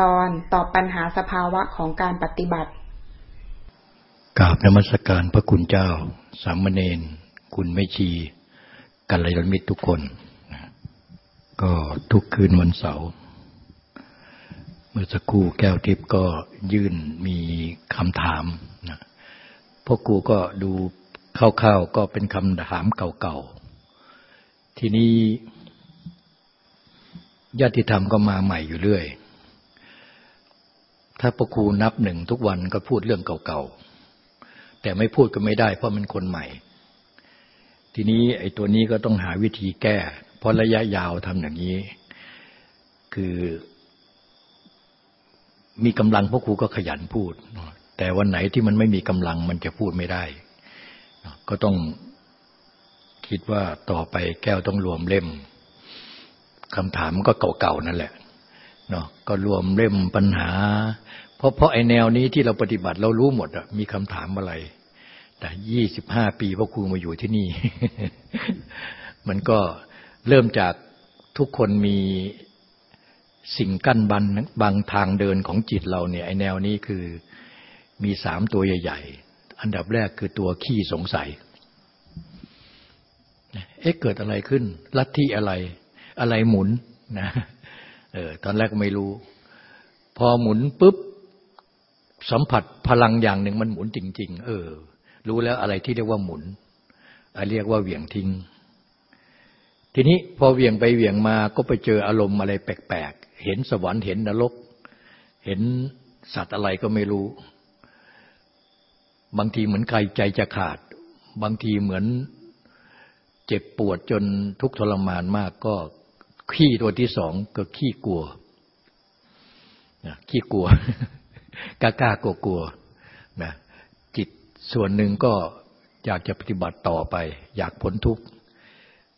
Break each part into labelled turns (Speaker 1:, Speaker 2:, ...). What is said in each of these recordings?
Speaker 1: ตอนตอบปัญหาสภาวะของการปฏิบัติ
Speaker 2: กราบนมัสการพระคุณเจ้า สามเณรคุณไม่ชีกัลยาณมิตรทุกคน ก็ทุกคืนวันเสาร์เมื่อสักครู่แก้วทิพย์ก็ยื่นมีคำถามนะพวกกูก็ดูคร่าวๆก็เป็นคำถามเก่าๆ ทีนี้ญาติธรรมก็มาใหม่อยู่เรื่อย ถ้าพระครูนับหนึ่งทุกวันก็พูดเรื่องเก่าๆ แต่ไม่พูดก็ไม่ได้เพราะมันคนใหม่ ทีนี้ไอ้ตัวนี้ก็ต้องหาวิธีแก้ เพราะระยะยาวทำอย่างนี้ คือ มีกำลังพระครูก็ขยันพูด แต่วันไหนที่มันไม่มีกำลังมันจะพูดไม่ได้ ก็ต้องคิดว่าต่อไปแก้วต้องรวมเล่มคำถามก็เก่าๆนั่นแหละ เนาะก็รวมเล่มปัญหา เพราะเพราะไอแนวนี้ที่เราปฏิบัติเรารู้หมดอะมีคำถามอะไร แต่ยี่สิบห้าปีพ่อครูมาอยู่ที่นี่ มันก็เริ่มจากทุกคนมีสิ่งกั้นบันบางทางเดินของจิตเราเนี่ยไอแนวนี้คือมีสามตัวใหญ่ ๆ อันดับแรกคือตัวขี้สงสัย เอ๊ะเกิดอะไรขึ้น ลัทธิอะไร อะไรหมุนนะ เออตอนแรกไม่รู้ พอหมุนปุ๊บสัมผัสพลังอย่างหนึ่งมันหมุนจริง ๆ เออ รู้แล้วอะไรที่เรียกว่าหมุนเรียกว่าเหวี่ยงทิ้ง ทีนี้พอเหวี่ยงไปเหวี่ยงมาก็ไปเจออารมณ์อะไรแปลกๆ เห็นสวรรค์เห็นนรก เห็นสัตว์อะไรก็ไม่รู้ บางทีเหมือนใครใจจะขาด บางทีเหมือนเจ็บปวดจนทุกข์ทรมานมากก็ ขี้ตัวที่สองก็ขี้กลัวขี้กลัวกล้ากล้ากลัวกลัวนะจิตส่วนหนึ่งก็อยากจะปฏิบัติต่อไป อยากพ้นทุกข์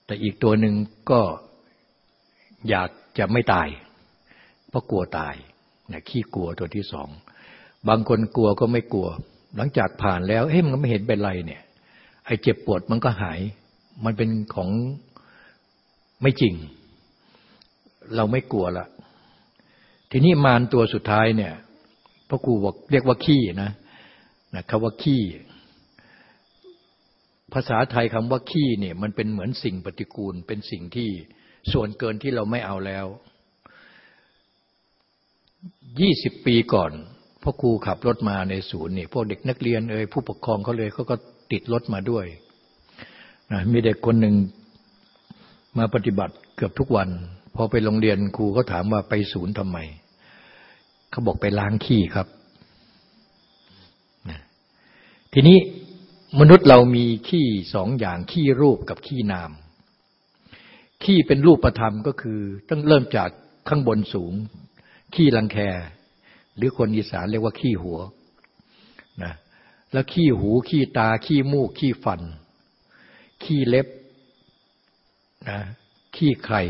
Speaker 2: แต่อีกตัวหนึ่งก็อยากจะไม่ตาย เพราะกลัวตายนะขี้กลัวตัวที่สอง บางคนกลัวก็ไม่กลัว หลังจากผ่านแล้วเฮ้ยมันไม่เห็นเป็นไรเนี่ย ไอ้เจ็บปวดมันก็หาย มันเป็นของไม่จริง เราไม่กลัวละ ทีนี้มารตัวสุดท้ายเนี่ยพระครูบอกเรียกว่าขี้นะนะคำว่าขี้ ภาษาไทยคำว่าขี้เนี่ย มันเป็นเหมือนสิ่งปฏิกูล เป็นสิ่งที่ส่วนเกินที่เราไม่เอาแล้วยี่สิบปีก่อนพ่อครูขับรถมาในศูนย์นี่พวกเด็กนักเรียนเอ่ยผู้ปกครองเขาเลยเขาก็ติดรถมาด้วยนะมีเด็กคนหนึ่งมาปฏิบัติเกือบทุกวัน พอไปโรงเรียนครูเขาถามว่าไปศูนย์ทำไม เขาบอกไปล้างขี้ครับ ทีนี้มนุษย์เรามีขี้สองอย่างขี้รูปกับขี้นาม ขี้เป็นรูปประธรรมก็คือต้องเริ่มจากข้างบนสูง ขี้รังแค หรือคนอีสานเรียกว่าขี้หัวนะแล้วขี้หูขี้ตาขี้มูกขี้ฟัน ขี้เล็บนะขี้ไข่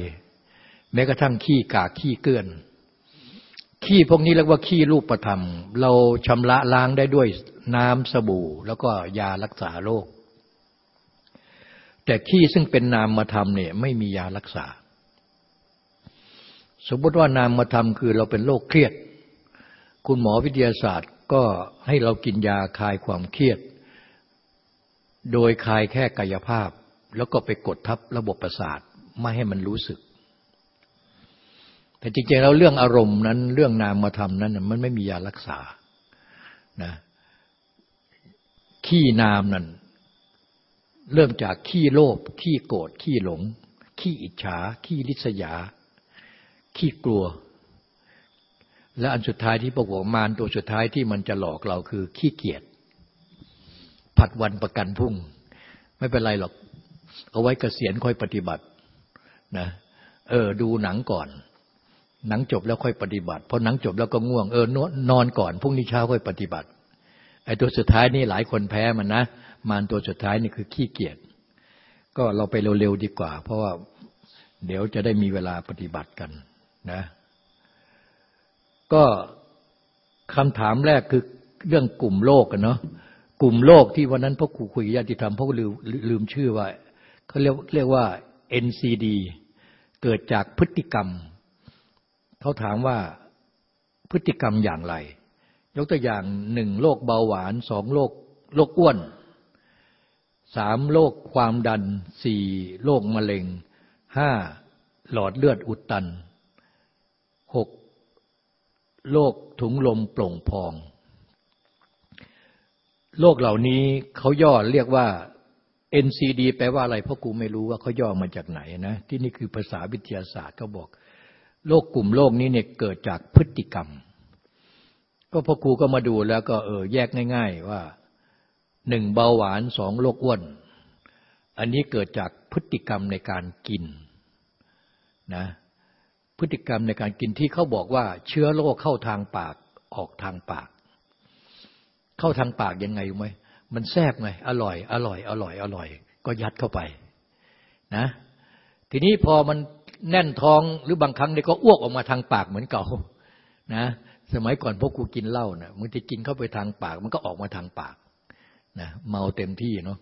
Speaker 2: แม้กระทั่งขี้กากขี้เกลื่อน ขี้พวกนี้เรียกว่าขี้รูปธรรม เราชำระล้างได้ด้วยน้ำสบู่ แล้วก็ยารักษาโรคแต่ขี้ซึ่งเป็นนามธรรมเนี่ยไม่มียารักษา สมมติว่านามธรรมคือเราเป็นโรคเครียด คุณหมอวิทยาศาสตร์ก็ให้เรากินยาคลายความเครียด โดยคลายแค่กายภาพ แล้วก็ไปกดทับระบบประสาทไม่ให้มันรู้สึก แต่จริงๆแล้วเรื่องอารมณ์นั้น เรื่องนามธรรมนั้น มันไม่มียารักษานะขี้นามนั้น เริ่มจากขี้โลภขี้โกรธขี้หลง ขี้อิจฉา ขี้ลิษยา ขี้กลัว และอันสุดท้ายที่ปกวมารตัวสุดท้ายที่มันจะหลอกเราคือ ขี้เกียจผัดวันประกันพรุ่ง ไม่เป็นไรหรอก เอาไว้เกษียณค่อยปฏิบัตินะเออดูหนังก่อน หนังจบแล้วค่อยปฏิบัติพอหนังจบแล้วก็ง่วงเออนอนก่อนพรุ่งนี้เช้าค่อยปฏิบัติไอ้ตัวสุดท้ายนี่หลายคนแพ้มันนะมารตัวสุดท้ายนี่คือขี้เกียจก็เราไปเร็วๆดีกว่า เพราะว่าเดี๋ยวจะได้มีเวลาปฏิบัติกันนะ ก็คำถามแรกคือเรื่องกลุ่มโลกกันเนาะกลุ่มโลกที่วันนั้นพ่อครูคุยญาติธรรมพ่อลืมลืมชื่อว่าเขาเรียกเรียกว่า NCD เกิดจากพฤติกรรม เขาถามว่าพฤติกรรมอย่างไร ยกตัวอย่างหนึ่งโรคเบาหวานสองโรคโรคอ้วนสามโรคความดันสี่โรคมะเร็งห้าหลอดเลือดอุดตันหกโรคถุงลมโปร่งพองโรคเหล่านี้เขาย่อเรียกว่า NCD แปลว่าอะไรเพราะกูไม่รู้ว่าเขาย่อมาจากไหนนะ ที่นี่คือภาษาวิทยาศาสตร์เขาบอก โรคกลุ่มโรคนี้เนี่ยเกิดจากพฤติกรรม ก็พ่อครูก็มาดูแล้วก็เออแยกง่าย ๆ ว่าหนึ่งเบาหวานสองโรคอ้วน อันนี้เกิดจากพฤติกรรมในการกินนะพฤติกรรมในการกินที่เขาบอกว่า เชื้อโรคเข้าทางปากออกทางปาก เข้าทางปากยังไงรู้ไหมมันแซ่บไง อร่อย อร่อย อร่อย อร่อย ก็ยัดเข้าไปนะ ทีนี้พอมัน แน่นท้องหรือบางครั้งเนี่ยก็อ้วกออกมาทางปากเหมือนเก่านะสมัยก่อนพวกกูกินเหล้านะมึงจะกินเข้าไปทางปาก มันก็ออกมาทางปากนะเมาเต็มที่เนาะ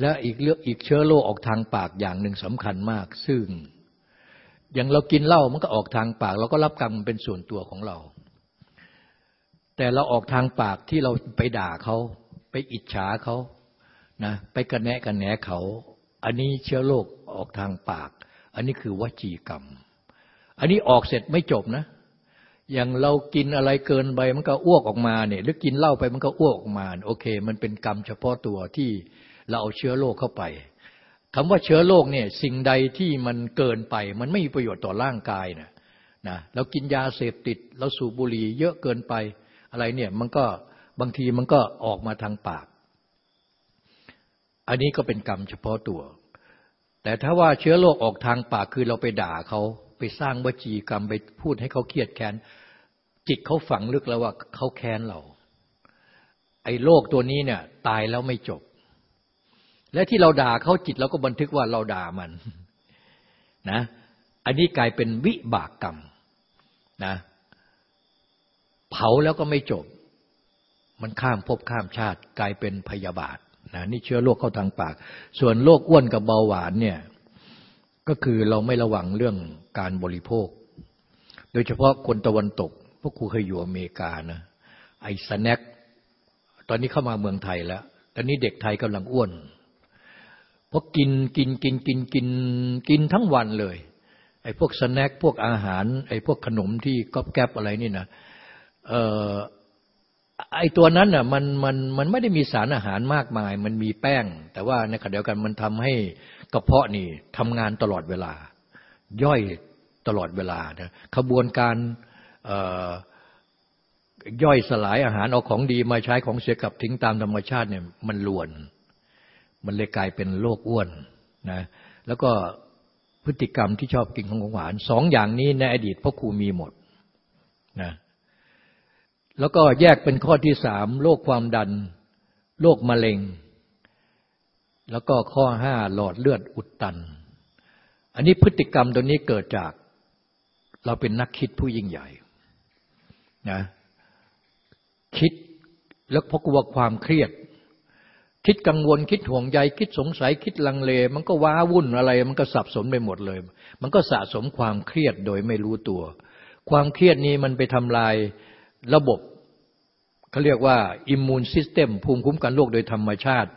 Speaker 2: และอีกเรื่องอีกเชื้อโรคออกทางปากอย่างหนึ่งสำคัญมาก ซึ่งอย่างเรากินเหล้ามันก็ออกทางปาก เราก็รับกรรมเป็นส่วนตัวของเรา แต่เราออกทางปากที่เราไปด่าเขาไปอิจฉาเขานะไปกระแนะกระแหนเขา อันนี้เชื้อโรคออกทางปาก อันนี้คือวจีกรรม อันนี้ออกเสร็จไม่จบนะ อย่างเรากินอะไรเกินไปมันก็อ้วกออกมาเนี่ย หรือกินเหล้าไปมันก็อ้วกออกมา โอเค มันเป็นกรรมเฉพาะตัวที่เราเอาเชื้อโรคเข้าไปคำว่าเชื้อโรคเนี่ยสิ่งใดที่มันเกินไป มันไม่มีประโยชน์ต่อร่างกายนะนะเรากินยาเสพติด เราสูบบุหรี่เยอะเกินไปอะไรเนี่ยมันก็บางทีมันก็ออกมาทางปาก อันนี้ก็เป็นกรรมเฉพาะตัว แต่ถ้าว่าเชื้อโรคออกทางปากคือเราไปด่าเขาไปสร้างวจีกรรมไปพูดให้เขาเครียดแค้น จิตเขาฝังลึกแล้วว่าเขาแค้นเรา ไอ้โรคตัวนี้เนี่ย ตายแล้วไม่จบ และที่เราด่าเขาจิตเราก็บันทึกว่าเราด่ามันนะอันนี้กลายเป็นวิบากกรรมนะเผาแล้วก็ไม่จบ มันข้ามภพข้ามชาติกลายเป็นพยาบาท นะนี่เชื้อโรคเข้าทางปาก ส่วนโรคอ้วนกับเบาหวานเนี่ยก็คือเราไม่ระวังเรื่องการบริโภค โดยเฉพาะคนตะวันตก พวกครูเคยอยู่อเมริกานะไอ้สแน็คตอนนี้เข้ามาเมืองไทยแล้ว ตอนนี้เด็กไทยกำลังอ้วนเพราะกินกินกินกินกินกินทั้งวันเลย ไอ้พวกสแน็คพวกอาหาร ไอ้พวกขนมที่ก๊อบแก๊บอะไรนี่นะเออ ไอ้ตัวนั้นน่ะมันมันมันไม่ได้มีสารอาหารมากมาย มันมีแป้ง แต่ว่าในขณะเดียวกันมันทำให้กระเพาะนี่ทำงานตลอดเวลา ย่อยตลอดเวลานะขบวนการย่อยสลายอาหารเอาของดีมาใช้ของเสียกับทิ้งตามธรรมชาติเนี่ยมันลวน มันเลยกลายเป็นโรคอ้วนนะแล้วก็พฤติกรรมที่ชอบกินของหวานสองอย่างนี้ในอดีตพ่อครูมีหมดนะ แล้วก็แยกเป็นข้อที่สามโรคความดัน โรคมะเร็ง แล้วก็ข้อห้าหลอดเลือดอุดตัน อันนี้พฤติกรรมตัวนี้เกิดจากเราเป็นนักคิดผู้ยิ่งใหญ่นะคิดแล้วพกว่าความเครียด คิดกังวลคิดห่วงใย คิดสงสัยคิดลังเล มันก็ว้าวุ่นอะไร มันก็สับสนไปหมดเลย มันก็สะสมความเครียดโดยไม่รู้ตัว ความเครียดนี้มันไปทำลายระบบ เขาเรียกว่า immune system ภูมิคุ้มกันโรคโดยธรรมชาติ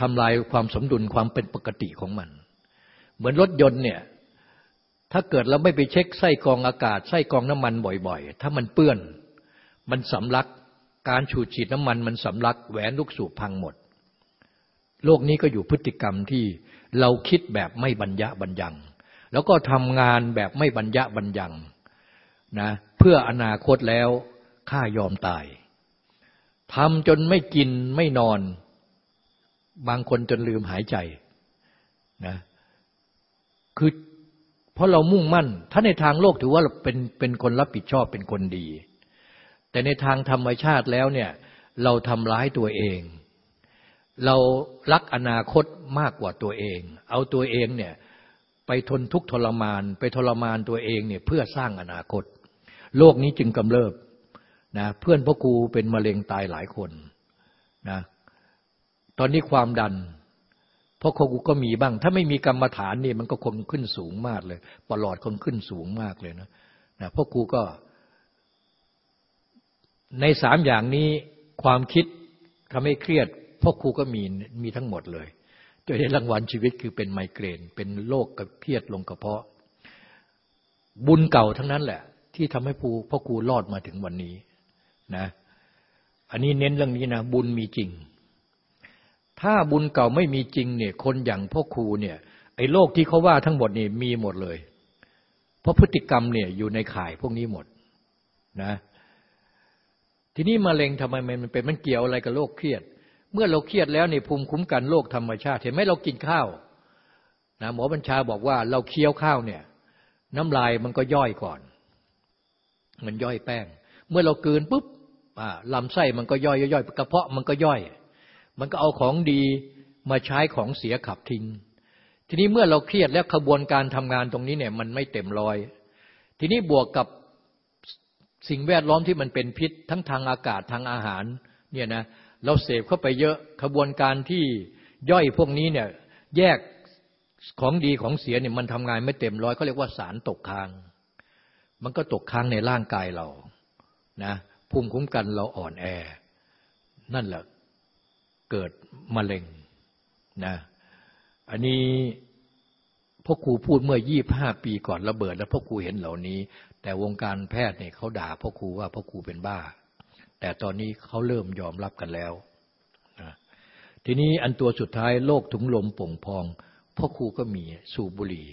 Speaker 2: ทำลายความสมดุลความเป็นปกติของมัน เหมือนรถยนต์เนี่ยถ้าเกิดเราไม่ไปเช็คไส้กรองอากาศไส้กรองน้ำมันบ่อยๆ ถ้ามันเปื้อน มันสำลักการฉูดฉีดน้ำมันมันสำลักแหวนลูกสูบพังหมด โลกนี้ก็อยู่พฤติกรรมที่เราคิดแบบไม่บรรยะบรรยัง แล้วก็ทำงานแบบไม่บรรยะบรรยังนะเพื่ออนาคตแล้ว ข้ายอมตายทำจนไม่กินไม่นอน บางคนจนลืมหายใจนะคือเพราะเรามุ่งมั่น ถ้าในทางโลกถือว่าเป็นเป็นคนรับผิดชอบเป็นคนดี แต่ในทางธรรมชาติแล้วเนี่ย เราทำร้ายตัวเอง เรารักอนาคตมากกว่าตัวเอง เอาตัวเองเนี่ยไปทนทุกข์ทรมาน ไปทรมานตัวเองเนี่ยเพื่อสร้างอนาคต โลกนี้จึงกำเริบ นะเพื่อนพ่อครูเป็นมะเร็งตายหลายคนนะตอนนี้ความดันพ่อครูก็มีบ้าง ถ้าไม่มีกรรมฐานนี่มันก็คงขึ้นสูงมากเลยปลอดคงขึ้นสูงมากเลยนะนะพ่อครูก็ ในสามอย่างนี้ความคิดทำให้เครียดพ่อครูก็มีมีทั้งหมดเลยโดยได้รางวัลชีวิตคือเป็นไมเกรน เป็นโรคกระเครียดลงกระเพาะ บุญเก่าทั้งนั้นแหละ ที่ทำให้ผู้พ่อครูรอดมาถึงวันนี้ นะอันนี้เน้นเรื่องนี้นะบุญมีจริง ถ้าบุญเก่าไม่มีจริงเนี่ยคนอย่างพ่อครูเนี่ยไอ้โรคที่เขาว่าทั้งหมดนี่มีหมดเลย เพราะพฤติกรรมเนี่ยอยู่ในข่ายพวกนี้หมดนะทีนี้มะเร็งทำไมมันเป็นมันเกี่ยวอะไรกับโรคเครียด เมื่อเราเครียดแล้วในภูมิคุ้มกันโรคธรรมชาติเห็นไหมเรากินข้าวนะหมอบัญชาบอกว่าเราเคี้ยวข้าวเนี่ย น้ำลายมันก็ย่อยก่อน มันย่อยแป้ง เมื่อเรากืนปุ๊บ ลำไส้มันก็ย่อยย่อยกระเพาะมันก็ย่อย มันก็เอาของดีมาใช้ของเสียขับทิ้งทีนี้เมื่อเราเครียดแล้วขบวนการทำงานตรงนี้เนี่ยมันไม่เต็มร้อย ทีนี้บวกกับสิ่งแวดล้อมที่มันเป็นพิษ ทั้งทางอากาศทางอาหารเนี่ยนะเราเสพเข้าไปเยอะขบวนการที่ย่อยพวกนี้เนี่ยแยกของดีของเสียเนี่ยมันทำงานไม่เต็มร้อยเขาเรียกว่าสารตกค้าง มันก็ตกค้างในร่างกายเรานะ ภูมิคุ้มกันเราอ่อนแอ นั่นแหละเกิดมะเร็งนะอันนี้พ่อครูพูดเมื่อยี่บห้าปีก่อนระเบิด แล้วพ่อครูเห็นเหล่านี้ แต่วงการแพทย์เนี่ยเขาด่าพ่อครูว่าพ่อครูเป็นบ้า แต่ตอนนี้เขาเริ่มยอมรับกันแล้วนะทีนี้อันตัวสุดท้ายโรคถุงลมป่งพองพ่อครูก็มีสูบบุหรี่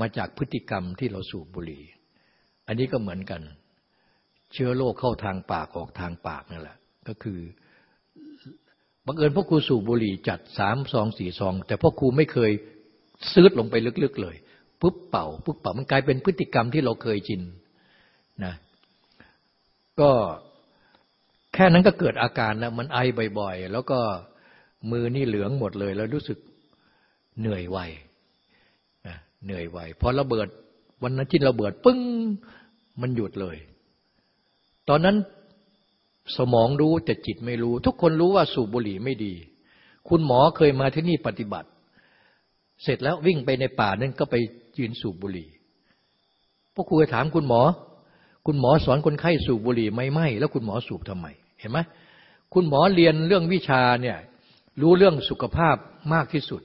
Speaker 2: มาจากพฤติกรรมที่เราสูบบุหรี่ อันนี้ก็เหมือนกัน เชื้อโรคเข้าทางปากออกทางปากนั่นแหละ ก็คือบังเอิญพ่อครูสูบบุหรี่จัดสามซองสี่ซอง แต่พ่อครูไม่เคยซื้อลงไปลึกๆเลยปุ๊บเป่าปุ๊บเป่ามันกลายเป็นพฤติกรรมที่เราเคยชินนะก็แค่นั้นก็เกิดอาการแล้วมันไอบ่อยๆ แล้วก็มือนี่เหลืองหมดเลย แล้วรู้สึกเหนื่อยไวเหนื่อยไวพอระเบิดวันนั้นจิ้นระเบิดปึ้ง มันหยุดเลย ตอนนั้นสมองรู้แต่จิตไม่รู้ ทุกคนรู้ว่าสูบบุหรี่ไม่ดี คุณหมอเคยมาที่นี่ปฏิบัติ เสร็จแล้ววิ่งไปในป่านั่นก็ไปยืนสูบบุหรี่พวกครูถามคุณหมอ คุณหมอสอนคนไข้สูบบุหรี่ไม่ไม่แล้วคุณหมอสูบทำไม เห็นไหมคุณหมอเรียนเรื่องวิชาเนี่ยรู้เรื่องสุขภาพมากที่สุด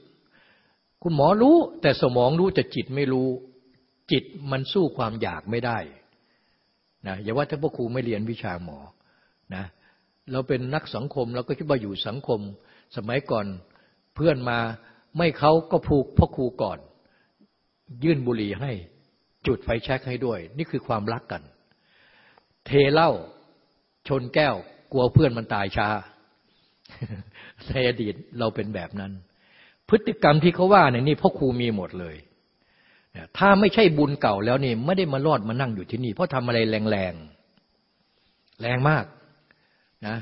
Speaker 2: คุณหมอรู้แต่สมองรู้แต่จิตไม่รู้ จิตมันสู้ความอยากไม่ได้ นะอย่าว่าถ้าพวกครูไม่เรียนวิชาหมอนะเราเป็นนักสังคมเราก็คิดว่าอยู่สังคม สมัยก่อนเพื่อนมาไม่เขาก็ผูกพ่อครูก่อน ยื่นบุหรี่ให้จุดไฟแช็กให้ด้วย นี่คือความรักกัน เทเหล้าชนแก้ว กลัวเพื่อนมันตายช้าในอดีตเราเป็นแบบนั้น พฤติกรรมที่เขาว่าเนี่ยนี่พ่อครูมีหมดเลย ถ้าไม่ใช่บุญเก่าแล้วนี่ไม่ได้มารอดมานั่งอยู่ที่นี่ เพราะทำอะไรแรงแรงแรงมากนะ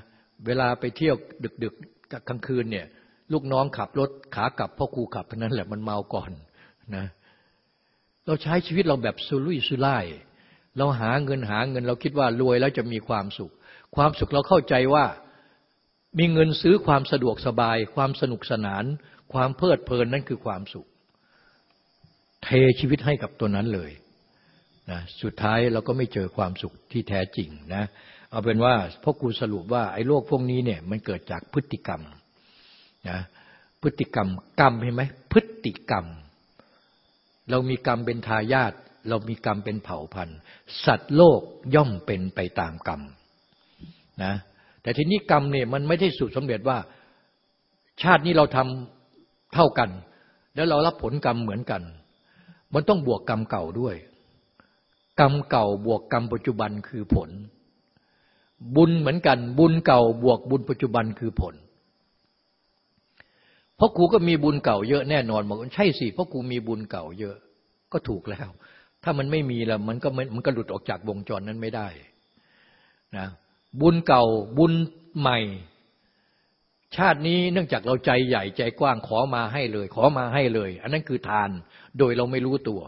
Speaker 2: เวลาไปเที่ยวดึกๆกลางคืนเนี่ย ลูกน้องขับรถขากลับพ่อครูขับเท่านั้นแหละมันเมาก่อนนะเราใช้ชีวิตเราแบบสุรุ่ยสุร่าย เราหาเงินหาเงินเราคิดว่ารวยแล้วจะมีความสุข ความสุขเราเข้าใจว่ามีเงินซื้อความสะดวกสบาย ความสนุกสนาน ความเพลิดเพลินนั่นคือความสุข เทชีวิตให้กับตัวนั้นเลยนะสุดท้ายเราก็ไม่เจอความสุขที่แท้จริงนะเอาเป็นว่าพ่อครูสรุปว่าไอ้โรคพวกนี้เนี่ยมันเกิดจากพฤติกรรมนะพฤติกรรมกรรมเห็นไหมพฤติกรรม เรามีกรรมเป็นทายาทเรามีกรรมเป็นเผ่าพันธุ์ สัตว์โลกย่อมเป็นไปตามกรรมนะแต่ทีนี้กรรมเนี่ยมันไม่ได้สูตรสำเร็จว่า ชาตินี้เราทำเท่ากัน แล้วเรารับผลกรรมเหมือนกัน มันต้องบวกกรรมเก่าด้วย กรรมเก่าบวกกรรมปัจจุบันคือผล บุญเหมือนกัน บุญเก่าบวกบุญปัจจุบันคือผลเพราะครูก็มีบุญเก่าเยอะแน่นอนบอกใช่สิเพราะครูมีบุญเก่าเยอะก็ถูกแล้ว ถ้ามันไม่มีแล้วมันก็มันก็หลุดออกจากวงจรนั้นไม่ได้นะบุญเก่าบุญใหม่ ชาตินี้เนื่องจากเราใจใหญ่ใจกว้างขอมาให้เลย ขอมาให้เลย อันนั้นคือทานโดยเราไม่รู้ตัว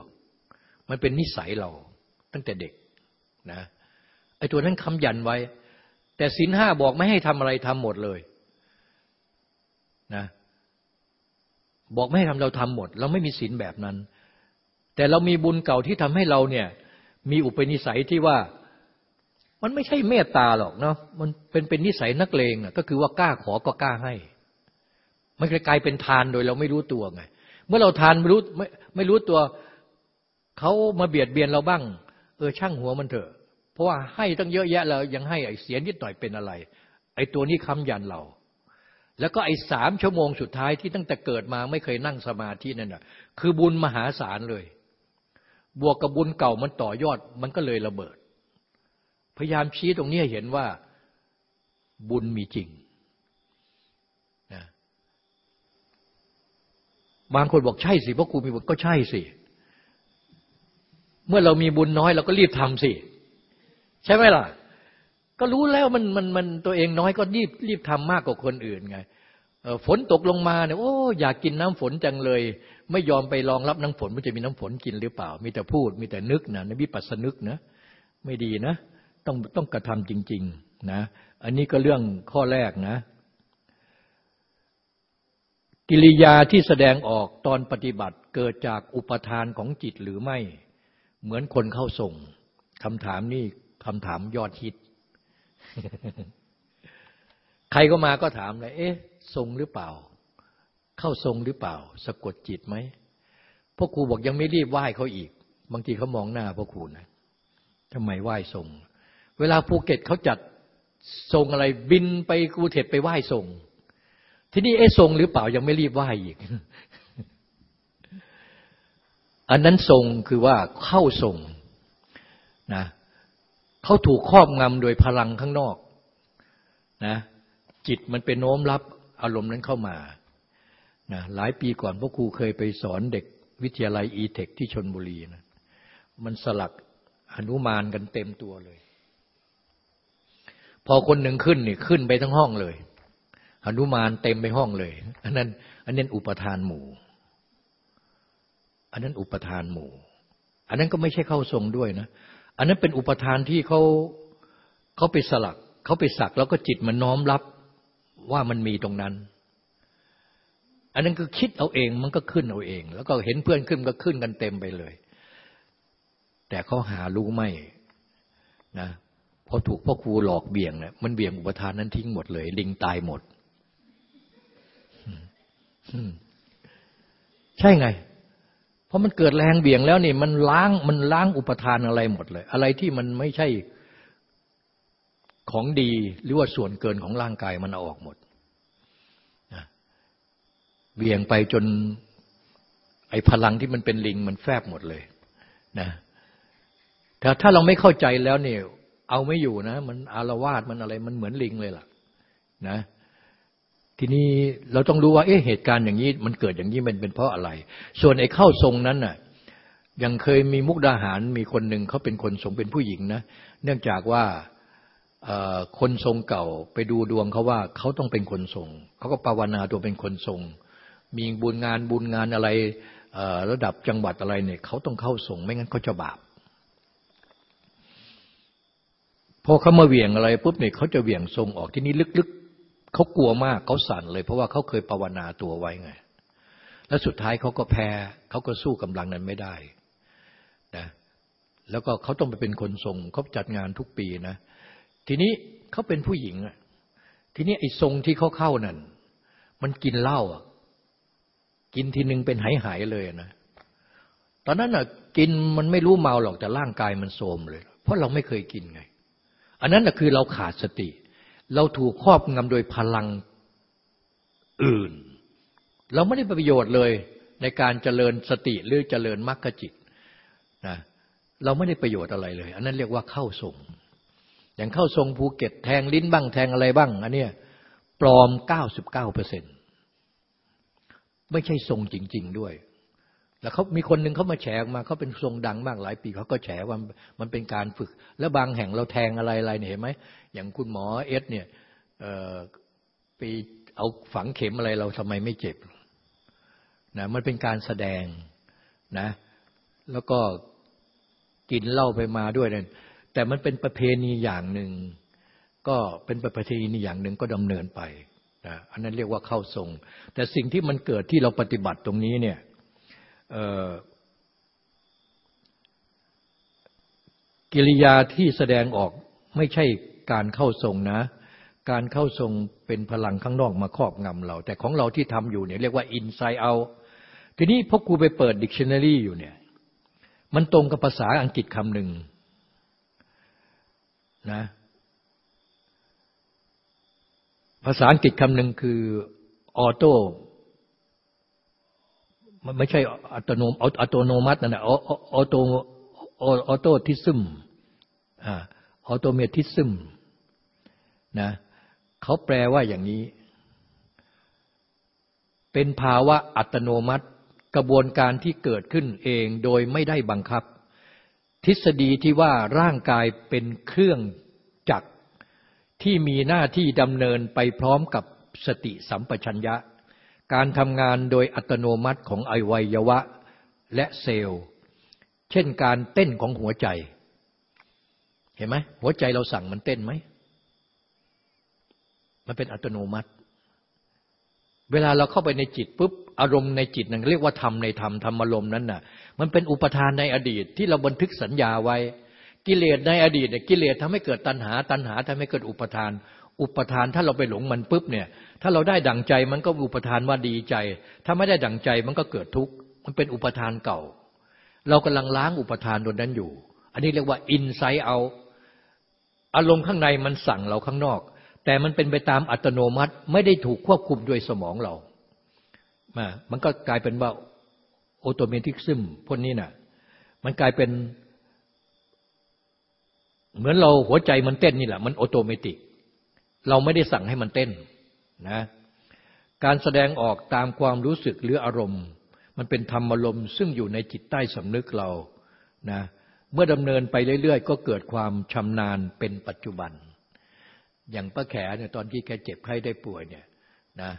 Speaker 2: มันเป็นนิสัยเราตั้งแต่เด็กนะไอ้ตัวนั้นคำยันไว้ แต่ศีลห้าบอกไม่ให้ทำอะไรทำหมดเลยนะบอกไม่ให้ทำเราทำหมด เราไม่มีศีลแบบนั้น แต่เรามีบุญเก่าที่ทำให้เราเนี่ยมีอุปนิสัยที่ว่า มันไม่ใช่เมตตาหรอกเนาะมันเป็นเป็นนิสัยนักเลงอะก็คือว่ากล้าขอก็กล้าให้ มันกลายเป็นทานโดยเราไม่รู้ตัวไง เมื่อเราทานไม่รู้ไม่ไม่รู้ตัวเขามาเบียดเบียนเราบ้าง เออช่างหัวมันเถอะ เพราะว่าให้ตั้งเยอะแยะแล้วยังให้ไอ้เสียนิดหน่อยเป็นอะไร ไอ้ตัวนี้ค้ำยันเรา แล้วก็ไอ้สามชั่วโมงสุดท้ายที่ตั้งแต่เกิดมาไม่เคยนั่งสมาธินั่นน่ะคือบุญมหาศาลเลย บวกกับบุญเก่ามันต่อยอดมันก็เลยระเบิด พยายามชี้ตรงนี้เห็นว่าบุญมีจริงนะบางคนบอกใช่สิเพราะครูมีบุญก็ใช่สิ เมื่อเรามีบุญน้อยเราก็รีบทำสิ ใช่ไหมล่ะ ก็รู้แล้วมันมันมันตัวเองน้อยก็รีบรีบทำมากกว่าคนอื่นไงฝนตกลงมาเนี่ยโอ้อยากกินน้ำฝนจังเลย ไม่ยอมไปรองรับน้ำฝนมันจะมีน้ำฝนกินหรือเปล่า มีแต่พูด มีแต่นึกนะนวิปัสสนึกนะ ไม่ดีนะ ต้องต้องกระทำจริง ๆนะ อันนี้ก็เรื่องข้อแรกนะ กิริยาที่แสดงออกตอนปฏิบัติเกิดจากอุปทานของจิตหรือไม่ เหมือนคนเข้าส่งคำถามนี่คำถามยอดฮิต ใครก็มาก็ถามเลย เอ๊ะทรงหรือเปล่า เข้าทรงหรือเปล่า สะกดจิตไหมพ่อครูบอกยังไม่รีบไหว้เขาอีก บางทีเขามองหน้าพ่อครูนะทำไมไหว้ทรง วลาภูเก็ตเขาจัดทรงอะไรบินไปกูเทศไปไหว้ทรงที่นี้เอ๊ะทรงหรือเปล่ายังไม่รีบไหว้อีก อันนั้นทรงคือว่าเข้าทรงนะเขาถูกครอบงำโดยพลังข้างนอกนะจิตมันเป็นโน้มรับอารมณ์นั้นเข้ามานะหลายปีก่อนพ่อครูเคยไปสอนเด็กวิทยาลัยอีเทคที่ชนบุรีนะมันสลักอนุมานกันเต็มตัวเลย พอคนหนึ่งขึ้นนี่ขึ้นไปทั้งห้องเลยอนุมานเต็มไปห้องเลย อันนั้น อันนั้นอุปทานหมู่ อันนั้นอุปทานหมู่ อันนั้นก็ไม่ใช่เข้าทรงด้วยนะ อันนั้นเป็นอุปทานที่เขาเขาไปสลักเขาไปสักแล้วก็จิตมันน้อมรับว่ามันมีตรงนั้น อันนั้นคือคิดเอาเองมันก็ขึ้นเอาเอง แล้วก็เห็นเพื่อนขึ้นก็ขึ้นกันเต็มไปเลย แต่เขาหารู้ไม่นะ อถูกพ่อครูหลอกเบี่ยงเนี่ยมันเบี่ยงอุปทานนั้นทิ้งหมดเลย ลิงตายหมดใช่ไง เพราะมันเกิดแรงเบี่ยงแล้วนี่มันล้างมันล้างอุปทานอะไรหมดเลย อะไรที่มันไม่ใช่ของดีหรือว่าส่วนเกินของร่างกายมันเอาออกหมดเบี่ยงไปจน ไอ้พลังที่มันเป็นลิงมันแฟบหมดเลยนะแต่ถ้าเราไม่เข้าใจแล้วเนี่ย เอาไม่อยู่นะ มันอารวาสมันอะไรมันเหมือนลิงเลยล่ะ นะ ทีนี้เราต้องรู้ว่าเอ๊ะเหตุการณ์อย่างนี้ มันเกิดอย่างนี้มันเป็นเพราะอะไร ส่วนไอ้เข้าทรงนั้นน่ะยังเคยมีมุกดาหารมีคนหนึ่งเขาเป็นคนทรงเป็นผู้หญิงนะ เนื่องจากว่าคนทรงเก่าไปดูดวงเขาว่าเขาต้องเป็นคนทรงเขาก็ภาวนาตัวเป็นคนทรง มีบุญงานบุญงานอะไรระดับจังหวัดอะไรเนี่ยเขาต้องเข้าทรงไม่งั้นเขาจะบาป พอเขามาเหวี่ยงอะไรปุ๊บเนี่ยเขาจะเหวี่ยงทรงออกที่นี้ลึกๆเขากลัวมากเขาสั่นเลย เพราะว่าเขาเคยภาวนาตัวไว้ไง แล้วสุดท้ายเขาก็แพ้เขาก็สู้กำลังนั้นไม่ได้นะแล้วก็เขาต้องไปเป็นคนทรงเขาจัดงานทุกปีนะ ทีนี้เขาเป็นผู้หญิงอะทีนี้ไอ้ทรงที่เขาเข้านั่น มันกินเหล้าอะกินทีหนึ่งเป็นหายหายเลยนะ ตอนนั้นอะกินมันไม่รู้เมาหรอกแต่ร่างกายมันโทมเลย เพราะเราไม่เคยกินไง อันนั้นอะคือเราขาดสติ เราถูกครอบงำโดยพลังอื่น เราไม่ได้ประโยชน์เลยในการเจริญสติหรือเจริญมรรคจิตนะเราไม่ได้ประโยชน์อะไรเลย อันนั้นเรียกว่าเข้าทรงอย่างเข้าทรงภูเก็ตแทงลิ้นบ้างแทงอะไรบ้าง อันนี้ปลอมเก้าสิบเก้าเปอร์เซ็นไม่ใช่ทรงจริง ๆ ด้วย แล้วเขามีคนหนึ่งเขามาแฉออกมาเขาเป็นทรงดังมากหลายปีเขาก็แฉว่ามันเป็นการฝึก แล้วบางแห่งเราแทงอะไรอะไรเนี่ยเห็นไหมอย่างคุณหมอเอสเนี่ยไปเอาฝังเข็มอะไรเราทำไมไม่เจ็บนะมันเป็นการแสดงนะแล้วก็กินเหล้าไปมาด้วยนั่นแต่มันเป็นประเพณีอย่างหนึ่งก็เป็นประเพณีอย่างหนึ่งก็ดำเนินไปนะอันนั้นเรียกว่าเข้าทรง แต่สิ่งที่มันเกิดที่เราปฏิบัติตรงนี้เนี่ย กิริยาที่แสดงออกไม่ใช่การเข้าทรงนะ การเข้าทรงเป็นพลังข้างนอกมาครอบงำเรา แต่ของเราที่ทำอยู่เนี่ยเรียกว่า inside out ทีนี้พอกูไปเปิด dictionary อยู่เนี่ย มันตรงกับภาษาอังกฤษคำหนึ่งนะภาษาอังกฤษคำหนึ่งคือ auto มันไม่ใช่อัตโนมอัตโนมัตินั่นแหละ auto autotism automatism นะเขาแปลว่าอย่างนี้ เป็นภาวะอัตโนมัติ กระบวนการที่เกิดขึ้นเองโดยไม่ได้บังคับ ทฤษฎีที่ว่าร่างกายเป็นเครื่องจักรที่มีหน้าที่ดำเนินไปพร้อมกับสติสัมปชัญญะ การทำงานโดยอัตโนมัติของอวัยวะและเซลล์ เช่นการเต้นของหัวใจ เห็นไหมหัวใจเราสั่งมันเต้นไหม มันเป็นอัตโนมัติ เวลาเราเข้าไปในจิตปุ๊บอารมณ์ในจิตนั่นเรียกว่าธรรมในธรรมธรรมอารมณ์นั้นน่ะ มันเป็นอุปทานในอดีตที่เราบันทึกสัญญาไว้ กิเลสในอดีตเนี่ยกิเลสทำให้เกิดตัณหา ตัณหาทำให้เกิดอุปทาน อุปทานถ้าเราไปหลงมันปุ๊บเนี่ย ถ้าเราได้ดั่งใจมันก็อุปทานว่าดีใจ ถ้าไม่ได้ดั่งใจมันก็เกิดทุกข์มันเป็นอุปทานเก่า เรากำลังล้างอุปทานตรงนั้นอยู่ อันนี้เรียกว่าอินไซต์เอาอารมณ์ข้างในมันสั่งเราข้างนอก แต่มันเป็นไปตามอัตโนมัติ ไม่ได้ถูกควบคุมโดยสมองเรามามันก็กลายเป็นว่า automaticism พวกนี้น่ะ มันกลายเป็น เหมือนเราหัวใจมันเต้นนี่แหละ มัน automatic เราไม่ได้สั่งให้มันเต้นนะการแสดงออกตามความรู้สึกหรืออารมณ์ มันเป็นธรรมอารมณ์ซึ่งอยู่ในจิตใต้สำนึกเรานะเมื่อดำเนินไปเรื่อย ๆ ก็เกิดความชำนาญเป็นปัจจุบัน อย่างป้าแขเนี่ยตอนที่แกเจ็บไข้ได้ป่วยเนี่ยนะ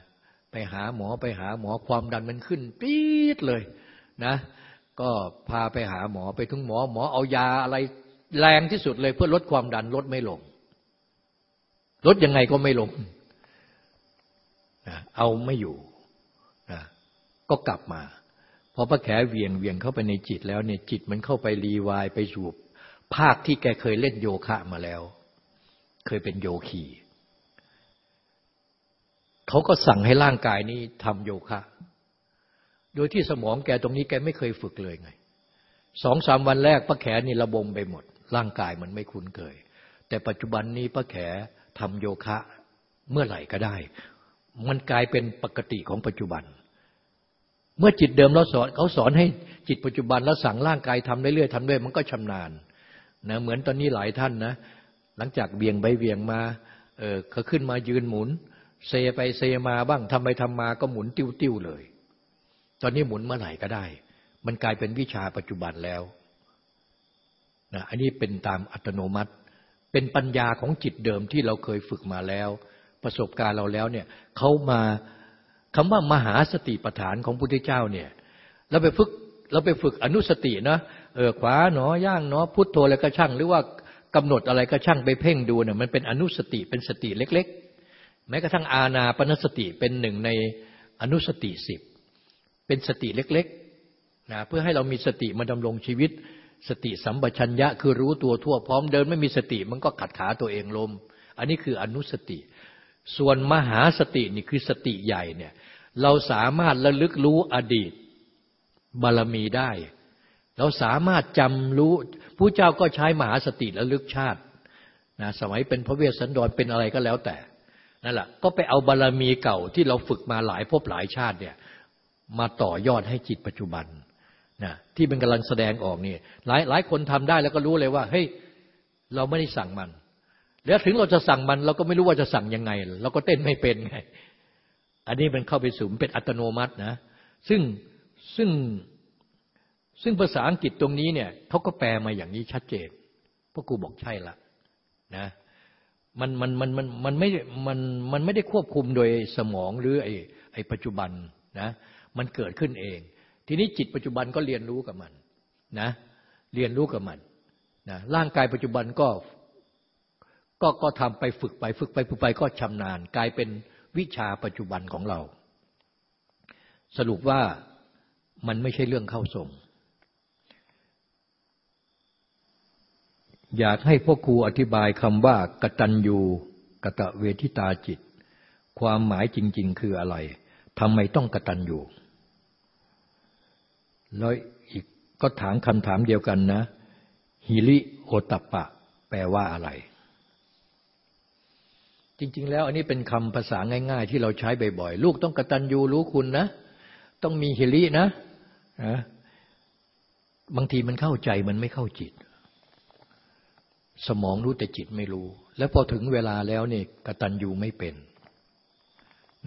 Speaker 2: ไปหาหมอไปหาหมอความดันมันขึ้นปี๊ดเลยนะก็พาไปหาหมอไปถึงหมอหมอเอายาอะไรแรงที่สุดเลยเพื่อลดความดันลดไม่ลง ลดยังไงก็ไม่ลงนะเอาไม่อยู่นะก็กลับมา พอพระแขเวียงเวียงเข้าไปในจิตแล้วเนี่ยจิตมันเข้าไปรีวายไปสู่ภาคที่แกเคยเล่นโยคะมาแล้ว เคยเป็นโยคีเขาก็สั่งให้ร่างกายนี้ทำโยคะ โดยที่สมองแกตรงนี้แกไม่เคยฝึกเลยไงสองสามวันแรกป้าแขนี่ระบมไปหมด ร่างกายมันไม่คุ้นเคย แต่ปัจจุบันนี้ป้าแข ทำโยคะเมื่อไหร่ก็ได้ มันกลายเป็นปกติของปัจจุบัน เมื่อจิตเดิมเราสอนเขาสอนให้จิตปัจจุบันแล้วสั่งร่างกายทำเรื่อยๆทำเรื่อยมันก็ชำนาญนะเหมือนตอนนี้หลายท่านนะ หลังจากเวียงไปเวียงมาเออเขาขึ้นมายืนหมุน เซไปเซมาบ้างทำไปทำมาก็หมุนติ้วติ้วเลย ตอนนี้หมุนเมื่อไหร่ก็ได้ มันกลายเป็นวิชาปัจจุบันแล้วนะอันนี้เป็นตามอัตโนมัติ เป็นปัญญาของจิตเดิมที่เราเคยฝึกมาแล้ว ประสบการณ์เราแล้วเนี่ยเขามาคำว่ามหาสติปัฏฐานของพุทธเจ้าเนี่ยเราไปฝึกเราไปฝึกอนุสตินะเออขวาหนอย่างเนาะพุทโธอะไรก็ช่าง หรือว่ากำหนดอะไรก็ช่างไปเพ่งดูเนี่ยมันเป็นอนุสติเป็นสติเล็ก ๆ แม้กระทั่งอาณาปณสติเป็นหนึ่งในอนุสติสิบเป็นสติเล็กๆนะเพื่อให้เรามีสติมาดำรงชีวิต สติสัมปชัญญะคือรู้ตัวทั่วพร้อมเดินไม่มีสติมันก็ขัดขาตัวเองลม อันนี้คืออนุสติ ส่วนมหาสตินี่คือสติใหญ่เนี่ยเราสามารถระลึกรู้อดีตบารมีได้ เราสามารถจำรู้ผู้เจ้าก็ใช้มหาสติระลึกชาตินะสมัยเป็นพระเวสสันดรเป็นอะไรก็แล้วแต่นั่นแหละก็ไปเอาบารรมีเก่าที่เราฝึกมาหลายภพหลายชาติเนี่ยมาต่อยอดให้จิตปัจจุบัน นะที่มันกำลังแสดงออกนี่หลายหลายคนทำได้แล้วก็รู้เลยว่าเฮ้ยเราไม่ได้สั่งมัน แล้วถึงเราจะสั่งมัน เราก็ไม่รู้ว่าจะสั่งยังไง เราก็เต้นไม่เป็นไง อันนี้มันเข้าไปสู่เป็นอัตโนมัตินะ ซึ่งซึ่งซึ่งภาษาอังกฤษตรงนี้เนี่ยเขาก็แปลมาอย่างนี้ชัดเจนพราะกูบอกใช่ละนะมันมันมันมันมันไม่มันมันไม่ได้ควบคุมโดยสมองหรือไอ้ไอ้ปัจจุบันนะมันเกิดขึ้นเอง ทีนี้จิตปัจจุบันก็เรียนรู้กับมันนะเรียนรู้กับมันนะร่างกายปัจจุบันก็ก็ก็ทำไปฝึกไปฝึกไปฝึกไปก็ชำนาญ กลายเป็นวิชาปัจจุบันของเรา สรุปว่ามันไม่ใช่เรื่องเข้าทรง อยากให้พ่อครูอธิบายคำว่ากตัญญูกะตะเวทิตาจิต ความหมายจริง ๆ คืออะไรทำไมต้องกตัญญู แล้วอีกก็ถามคำถามเดียวกันนะ ฮิริโอตปะ แปลว่าอะไร จริง ๆ แล้วอันนี้เป็นคำภาษาง่าย ๆ ที่เราใช้บ่อยๆ ลูกต้องกตัญญูรู้คุณนะ ต้องมีฮิรินะนะบางทีมันเข้าใจมันไม่เข้าจิต สมองรู้แต่จิตไม่รู้ แล้วพอถึงเวลาแล้วเนี่ยกตัญญูไม่เป็น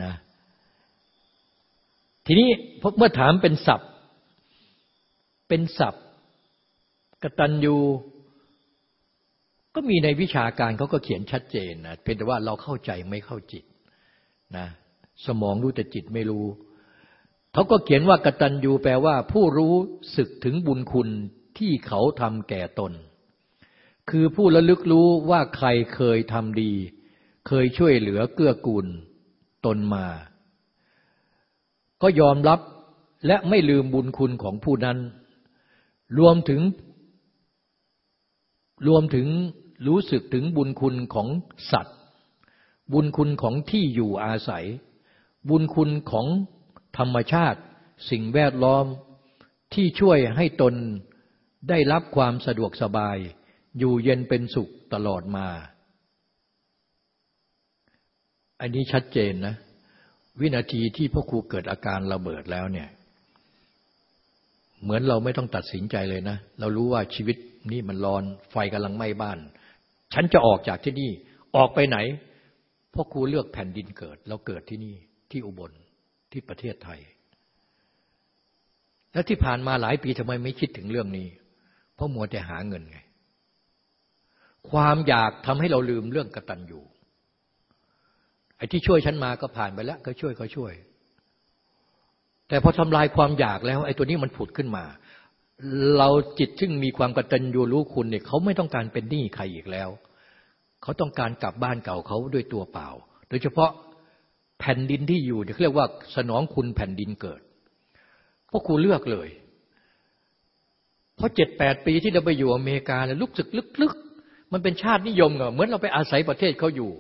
Speaker 2: นะทีนี้เมื่อถามเป็นศัพท์ เป็นศัพท์กตัญญูก็มีในวิชาการเขาก็เขียนชัดเจนนะเพียงแต่ว่าเราเข้าใจไม่เข้าจิตนะสมองรู้แต่จิตไม่รู้ เขาก็เขียนว่ากตัญญูแปลว่า ผู้รู้สึกถึงบุญคุณที่เขาทำแก่ตน คือผู้ระลึกรู้ว่าใครเคยทำดี เคยช่วยเหลือเกื้อกูลตนมา ก็ยอมรับและไม่ลืมบุญคุณของผู้นั้น รวมถึง รวมถึงรู้สึกถึงบุญคุณของสัตว์ บุญคุณของที่อยู่อาศัย บุญคุณของธรรมชาติ สิ่งแวดล้อมที่ช่วยให้ตนได้รับความสะดวกสบาย อยู่เย็นเป็นสุขตลอดมา อันนี้ชัดเจนนะ วินาทีที่พ่อครูเกิดอาการระเบิดแล้วเนี่ย เหมือนเราไม่ต้องตัดสินใจเลยนะ เรารู้ว่าชีวิตนี่มันร้อน ไฟกำลังไหม้บ้าน ฉันจะออกจากที่นี่ ออกไปไหนพ่อครูเลือกแผ่นดินเกิดแล้วเกิดที่นี่ที่อุบลที่ประเทศไทย แล้วที่ผ่านมาหลายปีทำไมไม่คิดถึงเรื่องนี้ เพราะมัวแต่หาเงินไง ความอยากทำให้เราลืมเรื่องกระตัญญูไอ้ที่ช่วยฉันมาก็ผ่านไปแล้ว ก็ช่วยก็ช่วย แต่พอทำลายความอยากแล้วไอ้ตัวนี้มันผุดขึ้นมา เราจิตซึ่งมีความกตัญญูรู้คุณเนี่ยเขาไม่ต้องการเป็นหนี้ใครอีกแล้ว เขาต้องการกลับบ้านเก่าเขาด้วยตัวเปล่า โดยเฉพาะแผ่นดินที่อยู่เรียกว่าสนองคุณแผ่นดินเกิด เพราะครูเลือกเลย เพราะเจ็ดแปดปีที่เราไปอยู่อเมริกาเนี่ยลุกสึกลึกๆ มันเป็นชาตินิยมเหรอเหมือนเราไปอาศัยประเทศเขาอยู่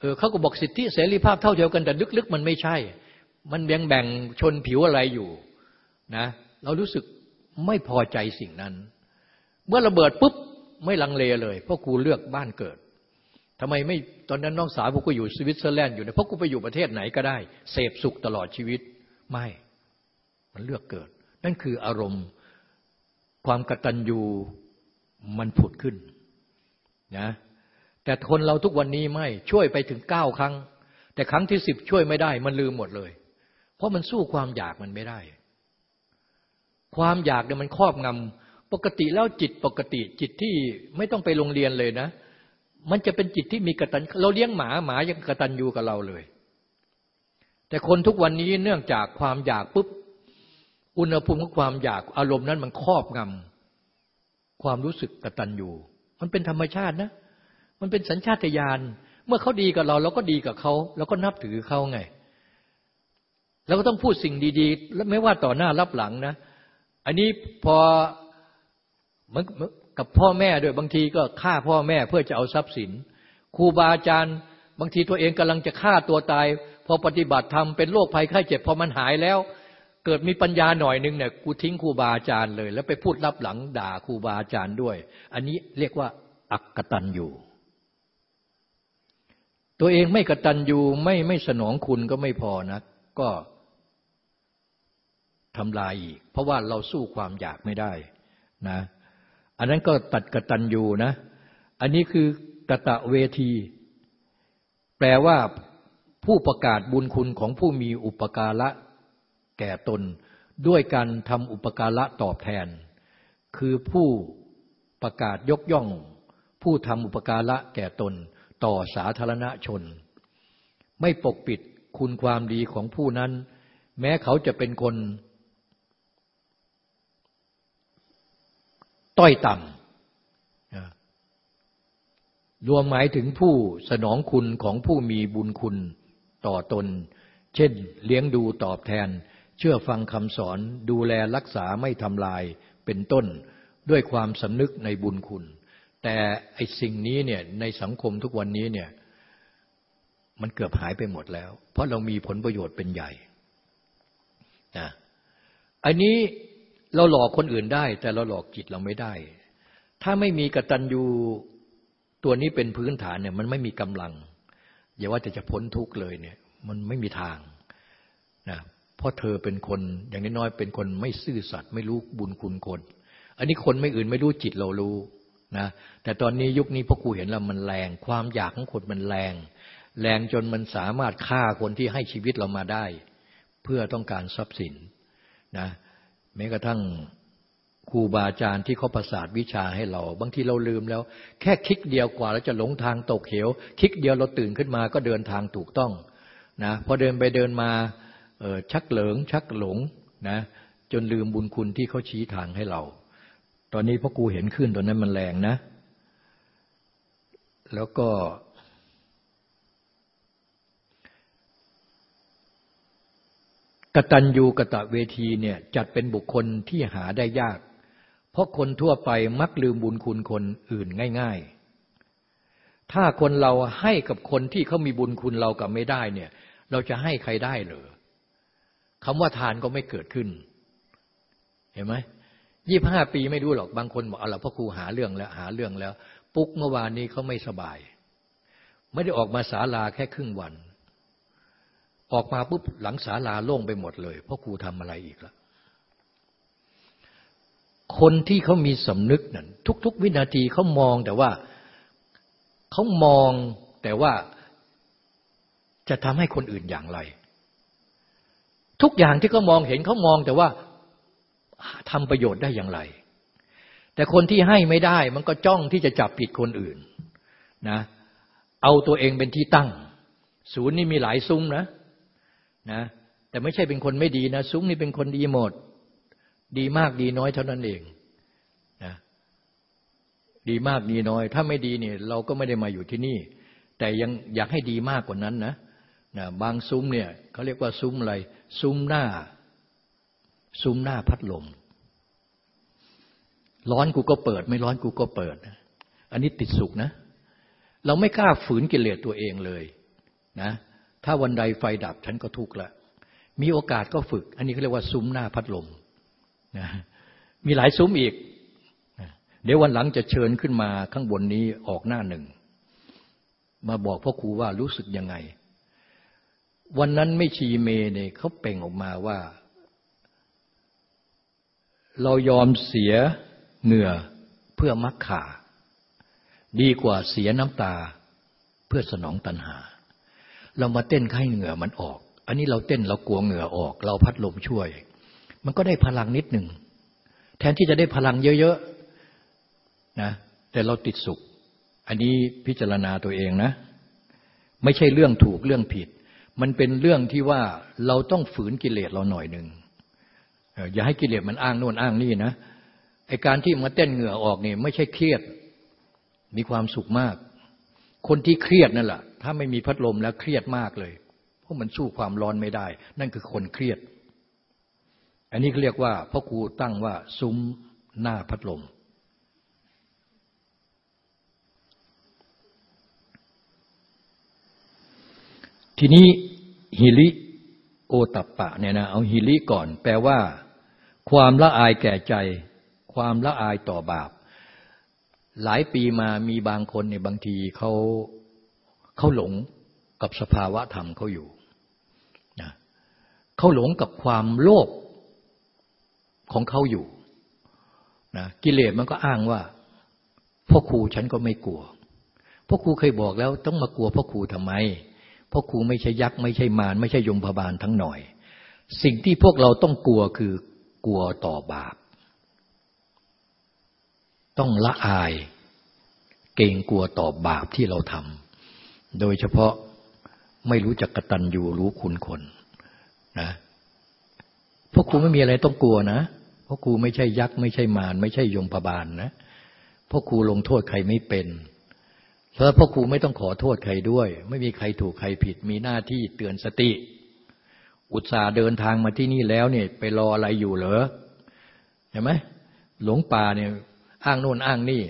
Speaker 2: เออเขาก็บอกสิทธิเสรีภาพเท่าเทียมกันแต่ลึกๆ มันไม่ใช่ มันแบ่งแบ่งชนผิวอะไรอยู่นะเรารู้สึกไม่พอใจสิ่งนั้น เมื่อระเบิดปุ๊บไม่ลังเลเลยเพราะครูเลือกบ้านเกิดทำไมไม่ตอนนั้นน้องสาวพวกกูอยู่สวิตเซอร์แลนด์อยู่เนี่ยเพราะกูไปอยู่ประเทศไหนก็ได้ เสพสุขตลอดชีวิตไม่ มันเลือกเกิด นั่นคืออารมณ์ความกตัญญูมันผุดขึ้นนะแต่คนเราทุกวันนี้ไม่ช่วยไปถึงเก้าครั้ง แต่ครั้งที่สิบช่วยไม่ได้มันลืมหมดเลย เพราะมันสู้ความอยากมันไม่ได้ ความอยากเนี่ยมันครอบงำปกติแล้วจิตปกติจิตที่ไม่ต้องไปโรงเรียนเลยนะ มันจะเป็นจิตที่มีกระตัญเราเลี้ยงหมาหมายังกระตัญญูกับเราเลย แต่คนทุกวันนี้เนื่องจากความอยากปุ๊บอุณหภูมิของความอยากอารมณ์นั้นมันครอบงำความรู้สึกกระตัญญูมันเป็นธรรมชาตินะ มันเป็นสัญชาตญาณเมื่อเขาดีกับเราเราก็ดีกับเขาเราก็นับถือเขาไง เราก็ต้องพูดสิ่งดีๆ และไม่ว่าต่อหน้ารับหลังนะ อันนี้พอมือนกับพ่อแม่ด้วยบางทีก็ฆ่าพ่อแม่เพื่อจะเอาทรัพย์สินครูบาอาจารย์ บางทีตัวเองกำลังจะฆ่าตัวตาย พอปฏิบัติธรรมเป็นโรคภัยไข้เจ็บพอมันหายแล้ว เกิดมีปัญญาหน่อยนึงเนี่ยกูทิ้งครูบาอาจารย์เลย แล้วไปพูดรับหลังด่าครูบาอาจารย์ด้วย อันนี้เรียกว่าอักกตันอยู่ ตัวเองไม่กตันอยู่ไม่ไม่สนองคุณก็ไม่พอนะก็ ทำลายอีก เพราะว่าเราสู้ความอยากไม่ได้นะ อันนั้นก็ตัดกตัญญูนะ อันนี้คือกะตะเวที แปลว่าผู้ประกาศบุญคุณของผู้มีอุปการะแก่ตน ด้วยการทำอุปการะตอบแทน คือผู้ประกาศยกย่อง ผู้ทำอุปการะแก่ตน ต่อสาธารณชน ไม่ปกปิดคุณความดีของผู้นั้น แม้เขาจะเป็นคน ต้อยต่ำรวมหมายถึงผู้สนองคุณของผู้มีบุญคุณต่อตน เช่น เลี้ยงดูตอบแทน เชื่อฟังคำสอนดูแลรักษาไม่ทำลายเป็นต้นด้วยความสำนึกในบุญคุณ แต่ไอ้สิ่งนี้เนี่ยในสังคมทุกวันนี้เนี่ยมันเกือบหายไปหมดแล้ว เพราะเรามีผลประโยชน์เป็นใหญ่นะอันนี้ เราหลอกคนอื่นได้ แต่เราหลอกจิตเราไม่ได้ ถ้าไม่มีกตัญญูตัวนี้เป็นพื้นฐานเนี่ยมันไม่มีกำลัง อย่าว่าแต่จะพ้นทุกข์เลยเนี่ยมันไม่มีทางนะเพราะเธอเป็นคนอย่างน้อยๆเป็นคนไม่ซื่อสัตย์ไม่รู้บุญคุณคน อันนี้คนไม่อื่นไม่รู้จิตเรารู้นะแต่ตอนนี้ยุคนี้พ่อครูเห็นแล้วมันแรง ความอยากของคนมันแรง แรงจนมันสามารถฆ่าคนที่ให้ชีวิตเรามาได้ เพื่อต้องการทรัพย์สินนะ แม้กระทั่งครูบาอาจารย์ที่เขาประสาทวิชาให้เรา บางทีเราลืมแล้ว แค่คลิกเดียวกว่าเราจะหลงทางตกเหวคลิกเดียวเราตื่นขึ้นมาก็เดินทางถูกต้องนะพอเดินไปเดินมาชักเหลิง ชักหลงนะจนลืมบุญคุณที่เขาชี้ทางให้เรา ตอนนี้พ่อครูเห็นขึ้นตอนนั้นมันแรงนะ แล้วก็ กตัญญูกะตะเวทีเนี่ยจัดเป็นบุคคลที่หาได้ยาก เพราะคนทั่วไปมักลืมบุญคุณคนอื่นง่าย ๆ ถ้าคนเราให้กับคนที่เขามีบุญคุณเรากับไม่ได้เนี่ย เราจะให้ใครได้เหรอคำว่าทานก็ไม่เกิดขึ้น เห็นไหมยี่ห้าปีไม่รู้หรอกบางคนบอกเอาละพ่อครูหาเรื่องแล้วหาเรื่องแล้ว ปุ๊กเมื่อวานนี้เขาไม่สบาย ไม่ได้ออกมาศาลาแค่ครึ่งวัน ออกมาปุ๊บหลังศาลาโล่งไปหมดเลยเพราะครูทำอะไรอีกละคนที่เขามีสำนึกนั่นทุก ๆ วินาทีเขามองแต่ว่าเขามองแต่ว่าจะทำให้คนอื่นอย่างไร ทุกอย่างที่เขามองเห็นเขามองแต่ว่าทำประโยชน์ได้อย่างไร แต่คนที่ให้ไม่ได้มันก็จ้องที่จะจับผิดคนอื่นนะเอาตัวเองเป็นที่ตั้ง ศูนย์นี่มีหลายซุ้มนะ นะแต่ไม่ใช่เป็นคนไม่ดีนะซุ้งนี่เป็นคนดีหมด ดีมากดีน้อยเท่านั้นเองนะดีมากดีน้อย ถ้าไม่ดีเนี่ยเราก็ไม่ได้มาอยู่ที่นี่ แต่ยังอยากให้ดีมากกว่านั้นนะนะบางซุ้มเนี่ยเขาเรียกว่าซุ้มอะไร ซุ้มหน้า ซุ้มหน้าพัดลม ร้อนกูก็เปิด ไม่ร้อนกูก็เปิด อันนี้ติดสุขนะ เราไม่กล้าฝืนกิเลสตัวเองเลยนะ ถ้าวันใดไฟดับฉันก็ทุกข์ละ มีโอกาสก็ฝึก อันนี้เขาเรียกว่าซุ้มหน้าพัดลมนะมีหลายซุ้มอีก เดี๋ยววันหลังจะเชิญขึ้นมาข้างบนนี้ออกหน้าหนึ่ง มาบอกพ่อครูว่ารู้สึกยังไง วันนั้นไม่ชีเมเนี่ยเขาเป่งออกมาว่า เรายอมเสียเหงื่อเพื่อมักขา ดีกว่าเสียน้ำตาเพื่อสนองตัณหา เรามาเต้นให้เหงื่อมันออก อันนี้เราเต้นเรากลัวเหงื่อออก เราพัดลมช่วย มันก็ได้พลังนิดหนึ่ง แทนที่จะได้พลังเยอะๆนะแต่เราติดสุข อันนี้พิจารณาตัวเองนะ ไม่ใช่เรื่องถูกเรื่องผิด มันเป็นเรื่องที่ว่าเราต้องฝืนกิเลสเราหน่อยหนึ่งอย่าให้กิเลสมันอ้างโน่นอ้างนี่นะไอการที่มาเต้นเหงื่อออกเนี่ยไม่ใช่เครียด มีความสุขมาก คนที่เครียดนั่นแหละถ้าไม่มีพัดลมแล้วเครียดมากเลย เพราะมันสู้ความร้อนไม่ได้ นั่นคือคนเครียด อันนี้เขาเรียกว่าพ่อครูตั้งว่าซุ้มหน้าพัดลม ทีนี้ฮิริโอตัปปะเนี่ยนะเอาฮิริก่อน แปลว่า ความละอายแก่ใจ ความละอายต่อบาป หลายปีมามีบางคนในบางทีเขาเขาหลงกับสภาวะธรรมเขาอยู่นะเขาหลงกับความโลภของเขาอยู่นะกิเลสมันก็อ้างว่าพ่อครูฉันก็ไม่กลัวพ่อครูเคยบอกแล้วต้องมากลัวพ่อครูทำไมพ่อครูไม่ใช่ยักษ์ไม่ใช่มารไม่ใช่ยมพบาลทั้งหน่อย สิ่งที่พวกเราต้องกลัวคือกลัวต่อบาป ต้องละอาย เกรงกลัวต่อบาปที่เราทำโดยเฉพาะไม่รู้จักกตัญญูรู้คุณคนนะพวกครูไม่มีอะไรต้องกลัวนะพวกครูไม่ใช่ยักษ์ไม่ใช่มารไม่ใช่ยมพบาลนะพวกครูลงโทษใครไม่เป็นเพราะพ่อครูไม่ต้องขอโทษใครด้วย ไม่มีใครถูกใครผิด มีหน้าที่เตือนสติ อุตส่าห์เดินทางมาที่นี่แล้วเนี่ย ไปรออะไรอยู่เหรอเห็นไหมหลงป่าเนี่ย อ้างโน่นอ้างนี่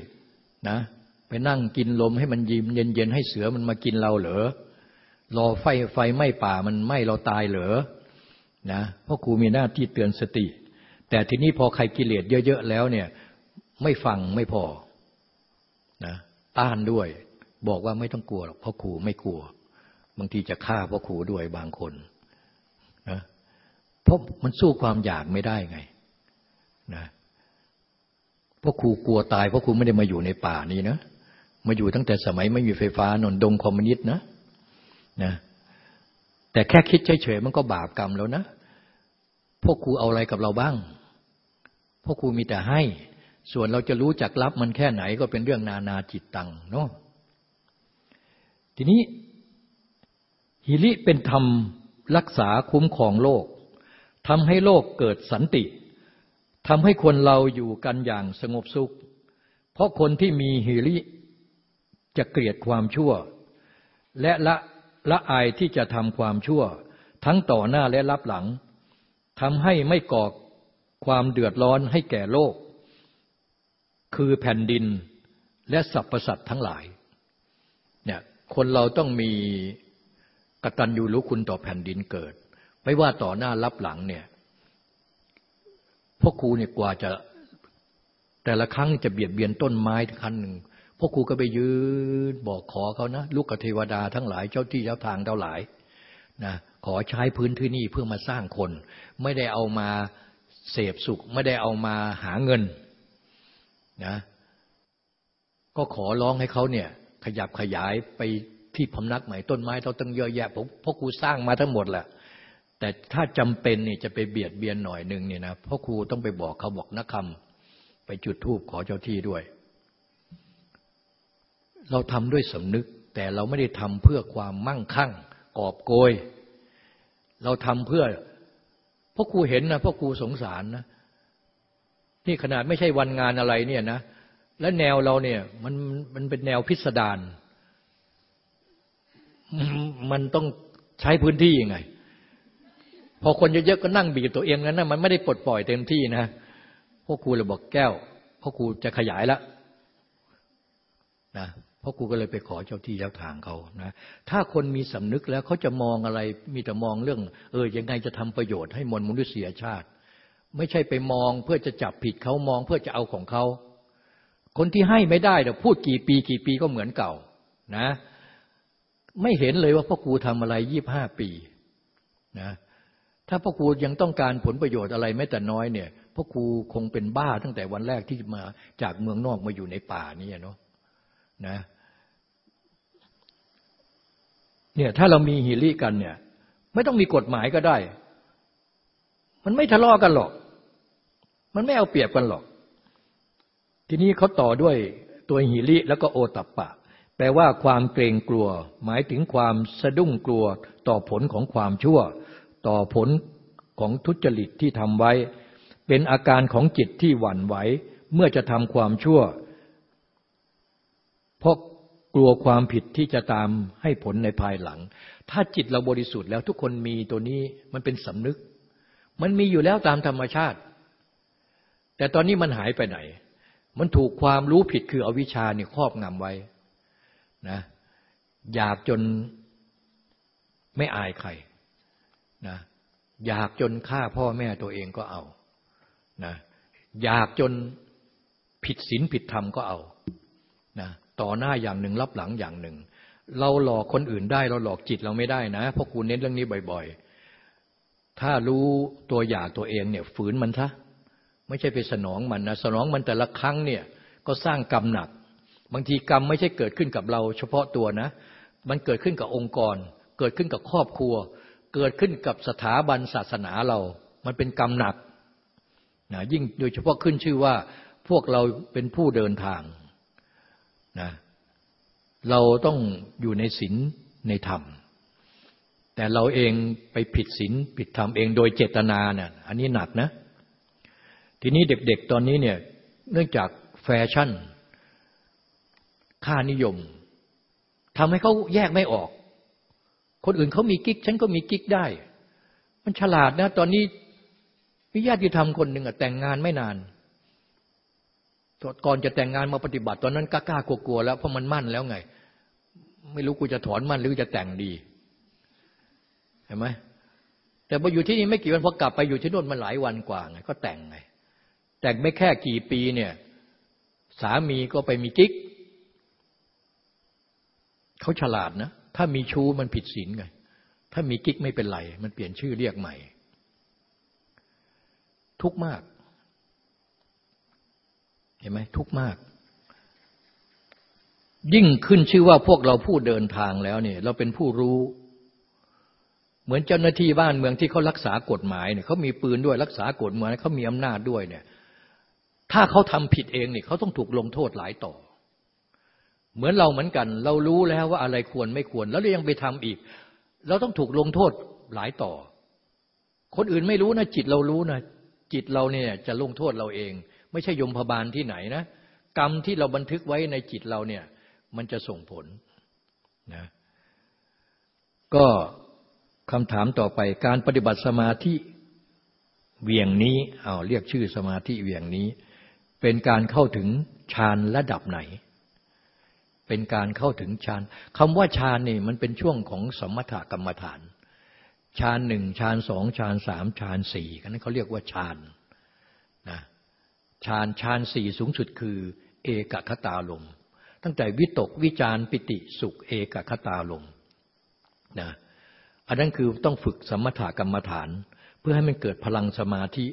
Speaker 2: นะ ไปนั่งกินลมให้มันยิ้มเย็นๆให้เสือมันมากินเราเหรอรอไฟไฟไหม้ป่ามันไหม้เราตายเหรอนะพ่อครูมีหน้าที่เตือนสติ แต่ทีนี้พอใครกิเลสเยอะๆแล้วเนี่ย ไม่ฟังไม่พอนะต้านด้วย บอกว่าไม่ต้องกลัวหรอกพ่อครูไม่กลัว บางทีจะฆ่าพ่อครูด้วยบางคนนะเพราะมันสู้ความอยากไม่ได้ไงนะ พ่อครูกลัวตายเพ่อครูไม่ได้มาอยู่ในป่านี้นะมาอยู่ตั้งแต่สมัยไม่มีไฟฟ้านนดงคอมมิวนิสต์นะนะ แต่แค่คิดเฉยๆมันก็บาปกรรมแล้วนะพ่อครูเอาอะไรกับเราบ้างพ่อครูมีแต่ให้ ส่วนเราจะรู้จักรับมันแค่ไหนก็เป็นเรื่องนานาจิตตังเนาะทีนี้ฮิริเป็นธรรมรักษาคุ้มครองโลกทำให้โลกเกิดสันติ ทำให้คนเราอยู่กันอย่างสงบสุข เพราะคนที่มีฮิริจะเกลียดความชั่ว และละละอายที่จะทำความชั่ว ทั้งต่อหน้าและรับหลังทำให้ไม่ก่อความเดือดร้อนให้แก่โลก คือแผ่นดินและสรรพสัตว์ทั้งหลายเนี่ยคนเราต้องมีกตัญญูรู้คุณต่อแผ่นดินเกิด ไม่ว่าต่อหน้ารับหลังเนี่ย พ่อครูเนี่ยกว่าจะ แต่ละครั้งจะเบียดเบียนต้นไม้คันหนึ่งพ่อครูก็ไปยืนบอกขอเขานะ ลูกกเทวดาทั้งหลายเจ้าที่เจ้าทางเท่าหลายนะขอใช้พื้นที่นี้เพื่อมาสร้างคน ไม่ได้เอามาเสพสุข ไม่ได้เอามาหาเงินนะก็ขอร้องให้เขาเนี่ยขยับขยายไปที่พำนักใหม่ต้นไม้เราตั้งเยอะแยะผมพ่อครูสร้างมาทั้งหมดแหละ แต่ถ้าจำเป็นนี่จะไปเบียดเบียนหน่อยหนึ่งเนี่ยนะพ่อครูต้องไปบอกเขาบอกนักคำไปจุดธูปขอเจ้าที่ด้วย เราทำด้วยสำนึก แต่เราไม่ได้ทำเพื่อความมั่งคั่ง กอบโกย เราทำเพื่อพ่อครูเห็นนะพ่อครูสงสารนะนี่ขนาดไม่ใช่วันงานอะไรเนี่ยนะและแนวเราเนี่ยมันมันเป็นแนวพิสดารมันต้องใช้พื้นที่ยังไง อคนเยอะๆก็นั่งบีบตัวเองนั้นนะมันไม่ได้ปลดปล่อยเต็มที่นะพ่อครูเลยบอกแก้วพ่อครูจะขยายแล้วนะพ่อครูก็เลยไปขอเจ้าที่เจ้าทางเขานะถ้าคนมีสำนึกแล้วเขาจะมองอะไรมีแต่มองเรื่อง เออยังไงจะทำประโยชน์ให้มวลมนุษยชาติ ไม่ใช่ไปมองเพื่อจะจับผิดเขามองเพื่อจะเอาของเขาคนที่ให้ไม่ได้เดี๋ยวพูดกี่ปีกี่ปีก็เหมือนเก่านะ ไม่เห็นเลยว่าพ่อครูทำอะไรยี่บห้าปีนะ ถ้าพ่อครูยังต้องการผลประโยชน์อะไรแม้แต่น้อยเนี่ยพ่อครูคงเป็นบ้าตั้งแต่วันแรกที่มาจากเมืองนอกมาอยู่ในป่านี่เนาะนะเนี่ยถ้าเรามีฮิริกันเนี่ย ไม่ต้องมีกฎหมายก็ได้ มันไม่ทะเลาะกันหรอก มันไม่เอาเปรียบกันหรอก ทีนี้เขาต่อด้วยตัวหิริแล้วก็โอตัปปะ แปลว่าความเกรงกลัว หมายถึงความสะดุ้งกลัวต่อผลของความชั่ว ต่อผลของทุจริตที่ทำไว้ เป็นอาการของจิตที่หวั่นไหวเมื่อจะทำความชั่ว เพราะกลัวความผิดที่จะตามให้ผลในภายหลัง ถ้าจิตเราบริสุทธิ์แล้วทุกคนมีตัวนี้มันเป็นสำนึก มันมีอยู่แล้วตามธรรมชาติ แต่ตอนนี้มันหายไปไหน มันถูกความรู้ผิดคืออวิชชาเนี่ยครอบงำไว้นะอยากจนไม่อายใคร นะอยากจนฆ่าพ่อแม่ตัวเองก็เอานะอยากจนผิดศีลผิดธรรมก็เอานะต่อหน้าอย่างหนึ่งรับหลังอย่างหนึ่ง เราหลอกคนอื่นได้เราหลอกจิตเราไม่ได้นะเพราะคุณเน้นเรื่องนี้บ่อยๆ ถ้ารู้ตัวอยากตัวเองเนี่ยฝืนมันซะไม่ใช่ไปสนองมันนะสนองมันแต่ละครั้งเนี่ยก็สร้างกรรมหนัก บางทีกรรมไม่ใช่เกิดขึ้นกับเรา เฉพาะตัวนะ มันเกิดขึ้นกับองค์กร เกิดขึ้นกับครอบครัว เกิดขึ้นกับสถาบันศาสนาเรา มันเป็นกรรมหนักนะยิ่งโดยเฉพาะขึ้นชื่อว่าพวกเราเป็นผู้เดินทางนะเราต้องอยู่ในศีลในธรรม แต่เราเองไปผิดศีลผิดธรรมเองโดยเจตนาเนี่ยอันนี้หนักนะ ทีนี้เด็กๆตอนนี้เนี่ยเนื่องจากแฟชั่น ค่านิยมทำให้เขาแยกไม่ออก คนอื่นเขามีกิ๊ก ฉันก็มีกิ๊กได้ มันฉลาดนะ ตอนนี้วิญาติธรรมคนหนึ่งอะแต่งงานไม่นานก่อนจะแต่งงานมาปฏิบัติ ตอนนั้นกล้ากลัวๆแล้วเพราะมันมั่นแล้วไง ไม่รู้กูจะถอนมั่นหรือจะแต่งดีเห็นไหมแต่พออยู่ที่นี่ไม่กี่วันพอกลับไปอยู่ที่นู่นมันหลายวันกว่าไงก็แต่งไง แต่งไม่แค่กี่ปีเนี่ย สามีก็ไปมีกิ๊กเขาฉลาดนะ ถ้ามีชู้มันผิดศีลไง ถ้ามีกิ๊กไม่เป็นไร มันเปลี่ยนชื่อเรียกใหม่ ทุกมาก เห็นไหมทุกมาก ยิ่งขึ้นชื่อว่าพวกเราผู้เดินทางแล้วเนี่ย เราเป็นผู้รู้ เหมือนเจ้าหน้าที่บ้านเมืองที่เขารักษากฎหมายเนี่ยเขามีปืนด้วยรักษากฎหมายเขามีอำนาจด้วยเนี่ย ถ้าเขาทำผิดเองเนี่ยเขาต้องถูกลงโทษหลายต่อ เหมือนเราเหมือนกัน เรารู้แล้วว่าอะไรควรไม่ควร แล้วเรายังไปทำอีก เราต้องถูกลงโทษหลายต่อ คนอื่นไม่รู้นะจิตเรารู้นะจิตเราเนี่ยจะลงโทษเราเอง ไม่ใช่ยมพบาลที่ไหนนะกรรมที่เราบันทึกไว้ในจิตเราเนี่ย มันจะส่งผลนะก็คำถามต่อไปการปฏิบัติสมาธิเวียงนี้เอาเรียกชื่อสมาธิเวียงนี้ เป็นการเข้าถึงฌานระดับไหน เป็นการเข้าถึงฌานคำว่าฌานนี่มันเป็นช่วงของสมถกรรมฐานฌานหนึ่งฌานสองฌานสามฌานสี่กันนั้นเขาเรียกว่าฌานนะฌานฌานสี่สูงสุดคือ เอกคตาลม ตั้งแต่วิตกวิจารปิติสุขเอกคตาลมนะอันนั้นคือต้องฝึกสมถกรรมฐาน เพื่อให้มันเกิดพลังสมาธิ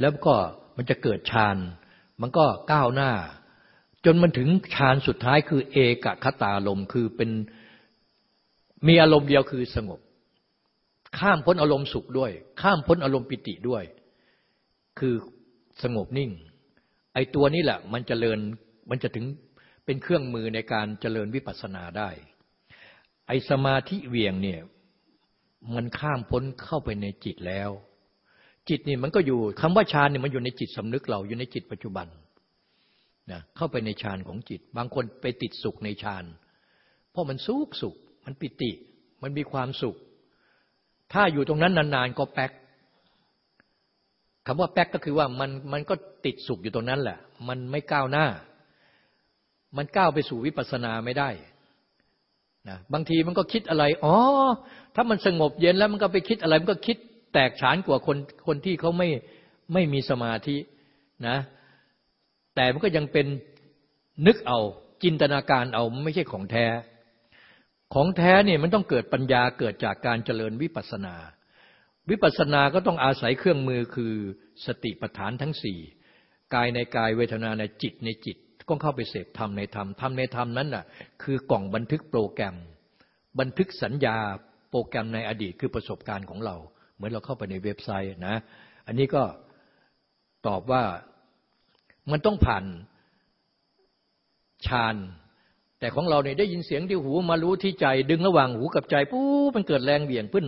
Speaker 2: แล้วก็มันจะเกิดฌานมันก็ก้าวหน้า จนมันถึงฌานสุดท้ายคือเอกคตาลมคือเป็นมีอารมณ์เดียวคือสงบ ข้ามพ้นอารมณ์สุขด้วย ข้ามพ้นอารมณ์ปิติด้วย คือสงบนิ่ง ไอตัวนี้แหละ มันจเจริญมันจะถึงเป็นเครื่องมือในการเจริญวิปัสสนาได้ ไอสมาธิเวียงเนี่ยมันข้ามพ้นเข้าไปในจิตแล้ว จิตนี่มันก็อยู่คำว่าฌานเนี่ยมันอยู่ในจิตสำนึกเราอยู่ในจิตปัจจุบัน นะเข้าไปในฌานของจิต บางคนไปติดสุขในฌานเพราะมันสุขสุข มันปิติ มันมีความสุข ถ้าอยู่ตรงนั้นนานๆก็แป๊กคำว่าแป๊กก็คือว่ามันมันก็ติดสุขอยู่ตรงนั้นแหละ มันไม่ก้าวหน้า มันก้าวไปสู่วิปัสสนาไม่ได้นะบางทีมันก็คิดอะไร อ๋อ ถ้ามันสงบเย็นแล้วมันก็ไปคิดอะไร มันก็คิดแตกฉานกว่าคนคนที่เขาไม่ไม่มีสมาธินะ แต่มันก็ยังเป็นนึกเอา จินตนาการเอาไม่ใช่ของแท้ ของแท้เนี่ยมันต้องเกิดปัญญาเกิดจากการเจริญวิปัสนา วิปัสสนาก็ต้องอาศัยเครื่องมือคือสติปัฏฐานทั้งสี่กายในกายเวทนาในจิตในจิตก็เข้าไปเสพธรรมในธรรมธรรมในธรรมนั้นน่ะคือกล่องบันทึกโปรแกรม บันทึกสัญญาโปรแกรมในอดีตคือประสบการณ์ของเรา เหมือนเราเข้าไปในเว็บไซต์นะ อันนี้ก็ตอบว่า มันต้องผ่านฌาน แต่ของเราเนี่ยได้ยินเสียงที่หูมารู้ที่ใจดึงระหว่างหูกับใจปุ๊บมันเกิดแรงเบี่ยงพึ่น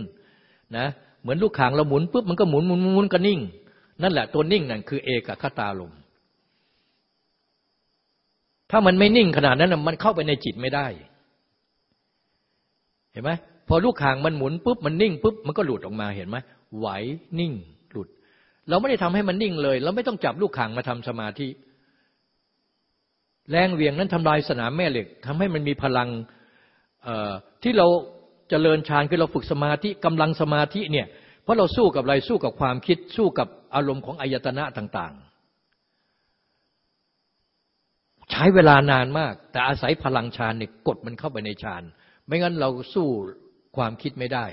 Speaker 2: นะเหมือนลูกข่างเราหมุนปุ๊บมันก็หมุนหมุนหมุนก็นิ่ง นั่นแหละตัวนิ่งนั่นคือเอกคตาลมถ้ามันไม่นิ่งขนาดนั้นมันเข้าไปในจิตไม่ได้ เห็นไหมพอลูกข่างมันหมุนปุ๊บมันนิ่งปุ๊บมันก็หลุดออกมาเห็นไหมไหวนิ่ง เราไม่ได้ทำให้มันนิ่งเลย เราไม่ต้องจับลูกข่างมาทำสมาธิ แรงเวียงนั้นทำลายสนามแม่เหล็กทำให้มันมีพลังที่เราจเจริญฌานคือเราฝึกสมาธิกำลังสมาธิเนี่ยเพราะเราสู้กับอะไรสู้กับความคิดสู้กับอารมณ์ของอายตนะต่างๆ ใช้เวลานานมาก แต่อาศัยพลังฌานเนี่ยกดมันเข้าไปในฌานไม่งั้นเราสู้ความคิดไม่ได้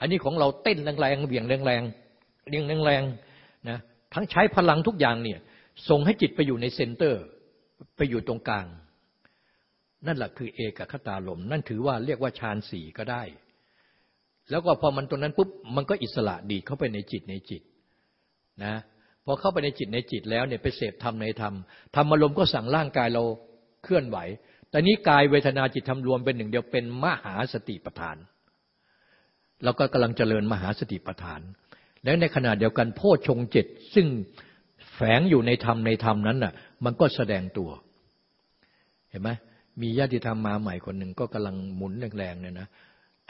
Speaker 2: อันนี้ของเราเต้นแรงๆเบี่ยงแรงๆเรียงแรงๆ นะทั้งใช้พลังทุกอย่างเนี่ยส่งให้จิตไปอยู่ในเซนเตอร์ ไปอยู่ตรงกลาง นั่นแหละคือเอกคตาลม นั่นถือว่าเรียกว่าฌานสี่ก็ได้ แล้วก็พอมันตรงนั้นปุ๊บมันก็อิสระดีเข้าไปในจิตในจิตนะพอเข้าไปในจิตในจิตแล้วเนี่ยไปเสพธรรมในธรรมธรรมอารมณ์ก็สั่งร่างกายเราเคลื่อนไหว แต่นี้กายเวทนาจิตธรรมรวมเป็นหนึ่งเดียวเป็นมหาสติปัฏฐานเราก็กำลังเจริญมหาสติปัฏฐาน แล้วในขณะเดียวกันโพชฌงเจ็ดซึ่งแฝงอยู่ในธรรมในธรรมนั้นน่ะ มันก็แสดงตัว เห็นไหมมีญาติธรรมมาใหม่คนหนึ่งก็กำลังหมุนแรงๆเนี่ยนะ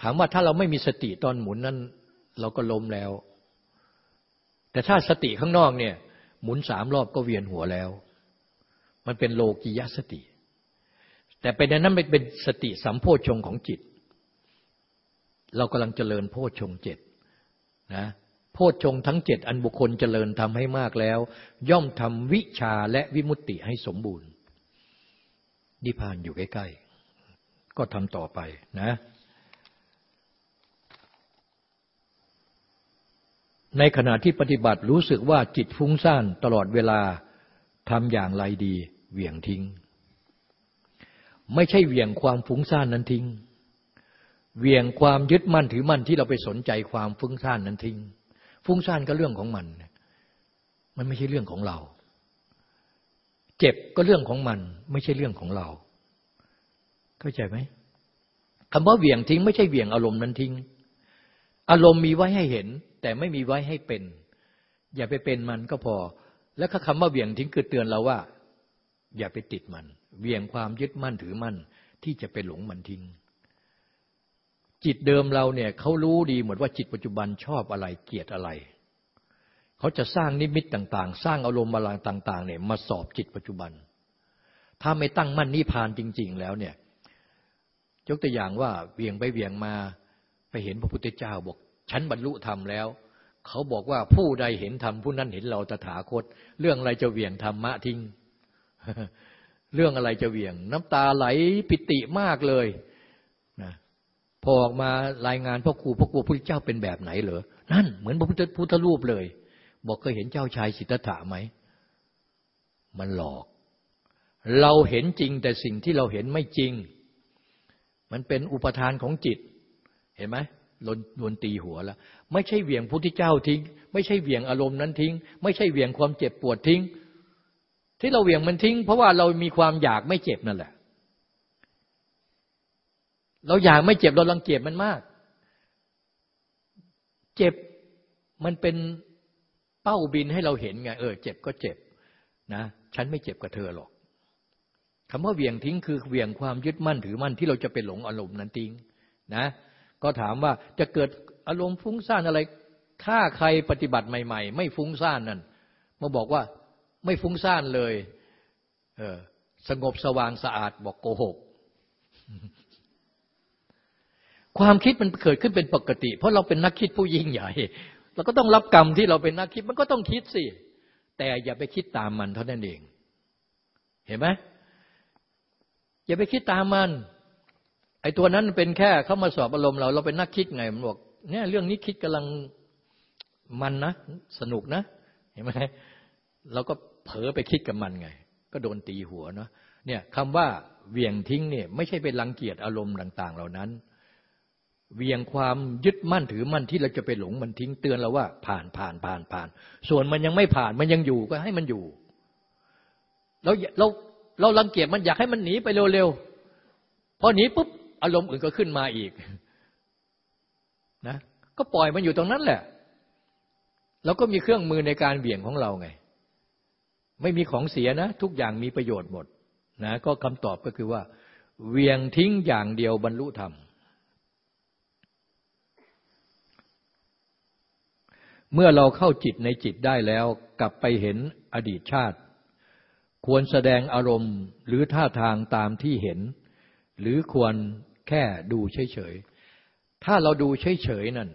Speaker 2: ถามว่าถ้าเราไม่มีสติตอนหมุนนั้น เราก็ล้มแล้ว แต่ถ้าสติข้างนอกเนี่ย หมุนสามรอบก็เวียนหัวแล้ว มันเป็นโลกิยสติ แต่เป็นนั้นเป็นสติสัมโพชงของจิต เรากำลังเจริญโพชงเจ็ดนะ โพชงทั้งเจ็ดอันบุคคลเจริญทำให้มากแล้ว ย่อมทำวิชาและวิมุตติให้สมบูรณ์นิพพานอยู่ใกล้ ๆ ก็ทำต่อไปนะ ในขณะที่ปฏิบัติรู้สึกว่าจิตฟุ้งซ่านตลอดเวลาทำอย่างไรดีเหวี่ยงทิ้ง ไม่ใช่เหวี่ยงความฟุ้งซ่านนั้นทิ้งเหวี่ยงความยึดมั่นถือมั่นที่เราไปสนใจความฟุ้งซ่านนั้นทิ้ง ฟุ้งซ่านก็เรื่องของมัน มันไม่ใช่เรื่องของเรา เจ็บก็เรื่องของมัน ไม่ใช่เรื่องของเรา เข้าใจไหมคำว่าเหวี่ยงทิ้งไม่ใช่เหวี่ยงอารมณ์นั้นทิ้ง อารมณ์มีไว้ให้เห็น แต่ไม่มีไว้ให้เป็น อย่าไปเป็นมันก็พอ แล้วคำว่าเหวี่ยงทิ้งคือเตือนเราว่า อย่าไปติดมันเหวี่ยงความยึดมั่นถือมั่นที่จะไปหลงมันทิ้ง จิตเดิมเราเนี่ยเขารู้ดีหมดว่าจิตปัจจุบันชอบอะไรเกลียดอะไร เขาจะสร้างนิมิตต่างๆ สร้างอารมณ์บาลางต่างๆเนี่ยมาสอบจิตปัจจุบัน ถ้าไม่ตั้งมั่นนิพพานจริง ๆ แล้วเนี่ยยกตัวอย่างว่าเวียงไปเวียงมาไปเห็นพระพุทธเจ้าบอก ฉันบรรลุธรรมแล้ว เขาบอกว่าผู้ใดเห็นธรรมผู้นั้นเห็นเราตถาคต เรื่องอะไรจะเวียงธรรมะทิ้ง เรื่องอะไรจะเวียง น้ำตาไหลปิติมากเลย พอออกมารายงานพ่อครูพ่อครูพระเจ้าเป็นแบบไหนเหรอ นั่น เหมือนพระพุทธพุทธรูปเลย บอกเคยเห็นเจ้าชายสิทธัตถะไหม มันหลอก เราเห็นจริงแต่สิ่งที่เราเห็นไม่จริง มันเป็นอุปทานของจิต เห็นไหมลนลนตีหัวแล้ว ไม่ใช่เหวี่ยงพุทธเจ้าทิ้ง ไม่ใช่เหวี่ยงอารมณ์นั้นทิ้ง ไม่ใช่เหวี่ยงความเจ็บปวดทิ้ง ที่เราเหวี่ยงมันทิ้ง เพราะว่าเรามีความอยากไม่เจ็บนั่นแหละ เราอยากไม่เจ็บเราลังเกียจมันมาก เจ็บมันเป็นเป้าบินให้เราเห็นไง เออ เจ็บก็เจ็บนะ ฉันไม่เจ็บกับเธอหรอกคำว่าเวียงทิ้งคือเวียงความยึดมั่นถือมั่นที่เราจะไปหลงอารมณ์นั้นทิ้งนะ ก็ถามว่าจะเกิดอารมณ์ฟุ้งซ่านอะไรถ้าใครปฏิบัติใหม่ ๆ ไม่ฟุ้งซ่านนั่นมาบอกว่าไม่ฟุ้งซ่านเลย เออสงบสว่างสะอาดบอกโกหก ความคิดมันเกิดขึ้นเป็นปกติ เพราะเราเป็นนักคิดผู้ยิ่งใหญ่เราก็ต้องรับกรรมที่เราเป็นนักคิดมันก็ต้องคิดสิ แต่อย่าไปคิดตามมันเท่านั้นเอง เห็นไหมอย่าไปคิดตามมัน ไอ้ตัวนั้นเป็นแค่เข้ามาสอบอารมณ์เรา เราเป็นนักคิดไงมันบอกเนี่ยเรื่องนี้คิดกำลังมันนะ สนุกนะ เห็นไหมเราก็เผลอไปคิดกับมันไง ก็โดนตีหัวเนาะเนี่ยคำว่าเวียงทิ้งเนี่ยไม่ใช่เป็นรังเกียจอารมณ์ต่าง ๆ เหล่านั้น เวียงความยึดมั่นถือมั่นที่เราจะไปหลงมันทิ้งเตือนเราว่า ผ่านผ่านผ่านผ่าน ส่วนมันยังไม่ผ่านมันยังอยู่ก็ให้มันอยู่เราเราเราลังเกียจมันอยากให้มันหนีไปเร็วๆพอหนีปุ๊บอารมณ์อื่นก็ขึ้นมาอีกนะก็ปล่อยมันอยู่ตรงนั้นแหละเราก็มีเครื่องมือในการเบี่ยงของเราไง ไม่มีของเสียนะ ทุกอย่างมีประโยชน์หมดนะก็คำตอบก็คือว่า เวียงทิ้งอย่างเดียวบรรลุธรรม เมื่อเราเข้าจิตในจิตได้แล้วกลับไปเห็นอดีตชาติ ควรแสดงอารมณ์หรือท่าทางตามที่เห็น หรือควรแค่ดูเฉยๆ ถ้าเราดูเฉยๆนั่น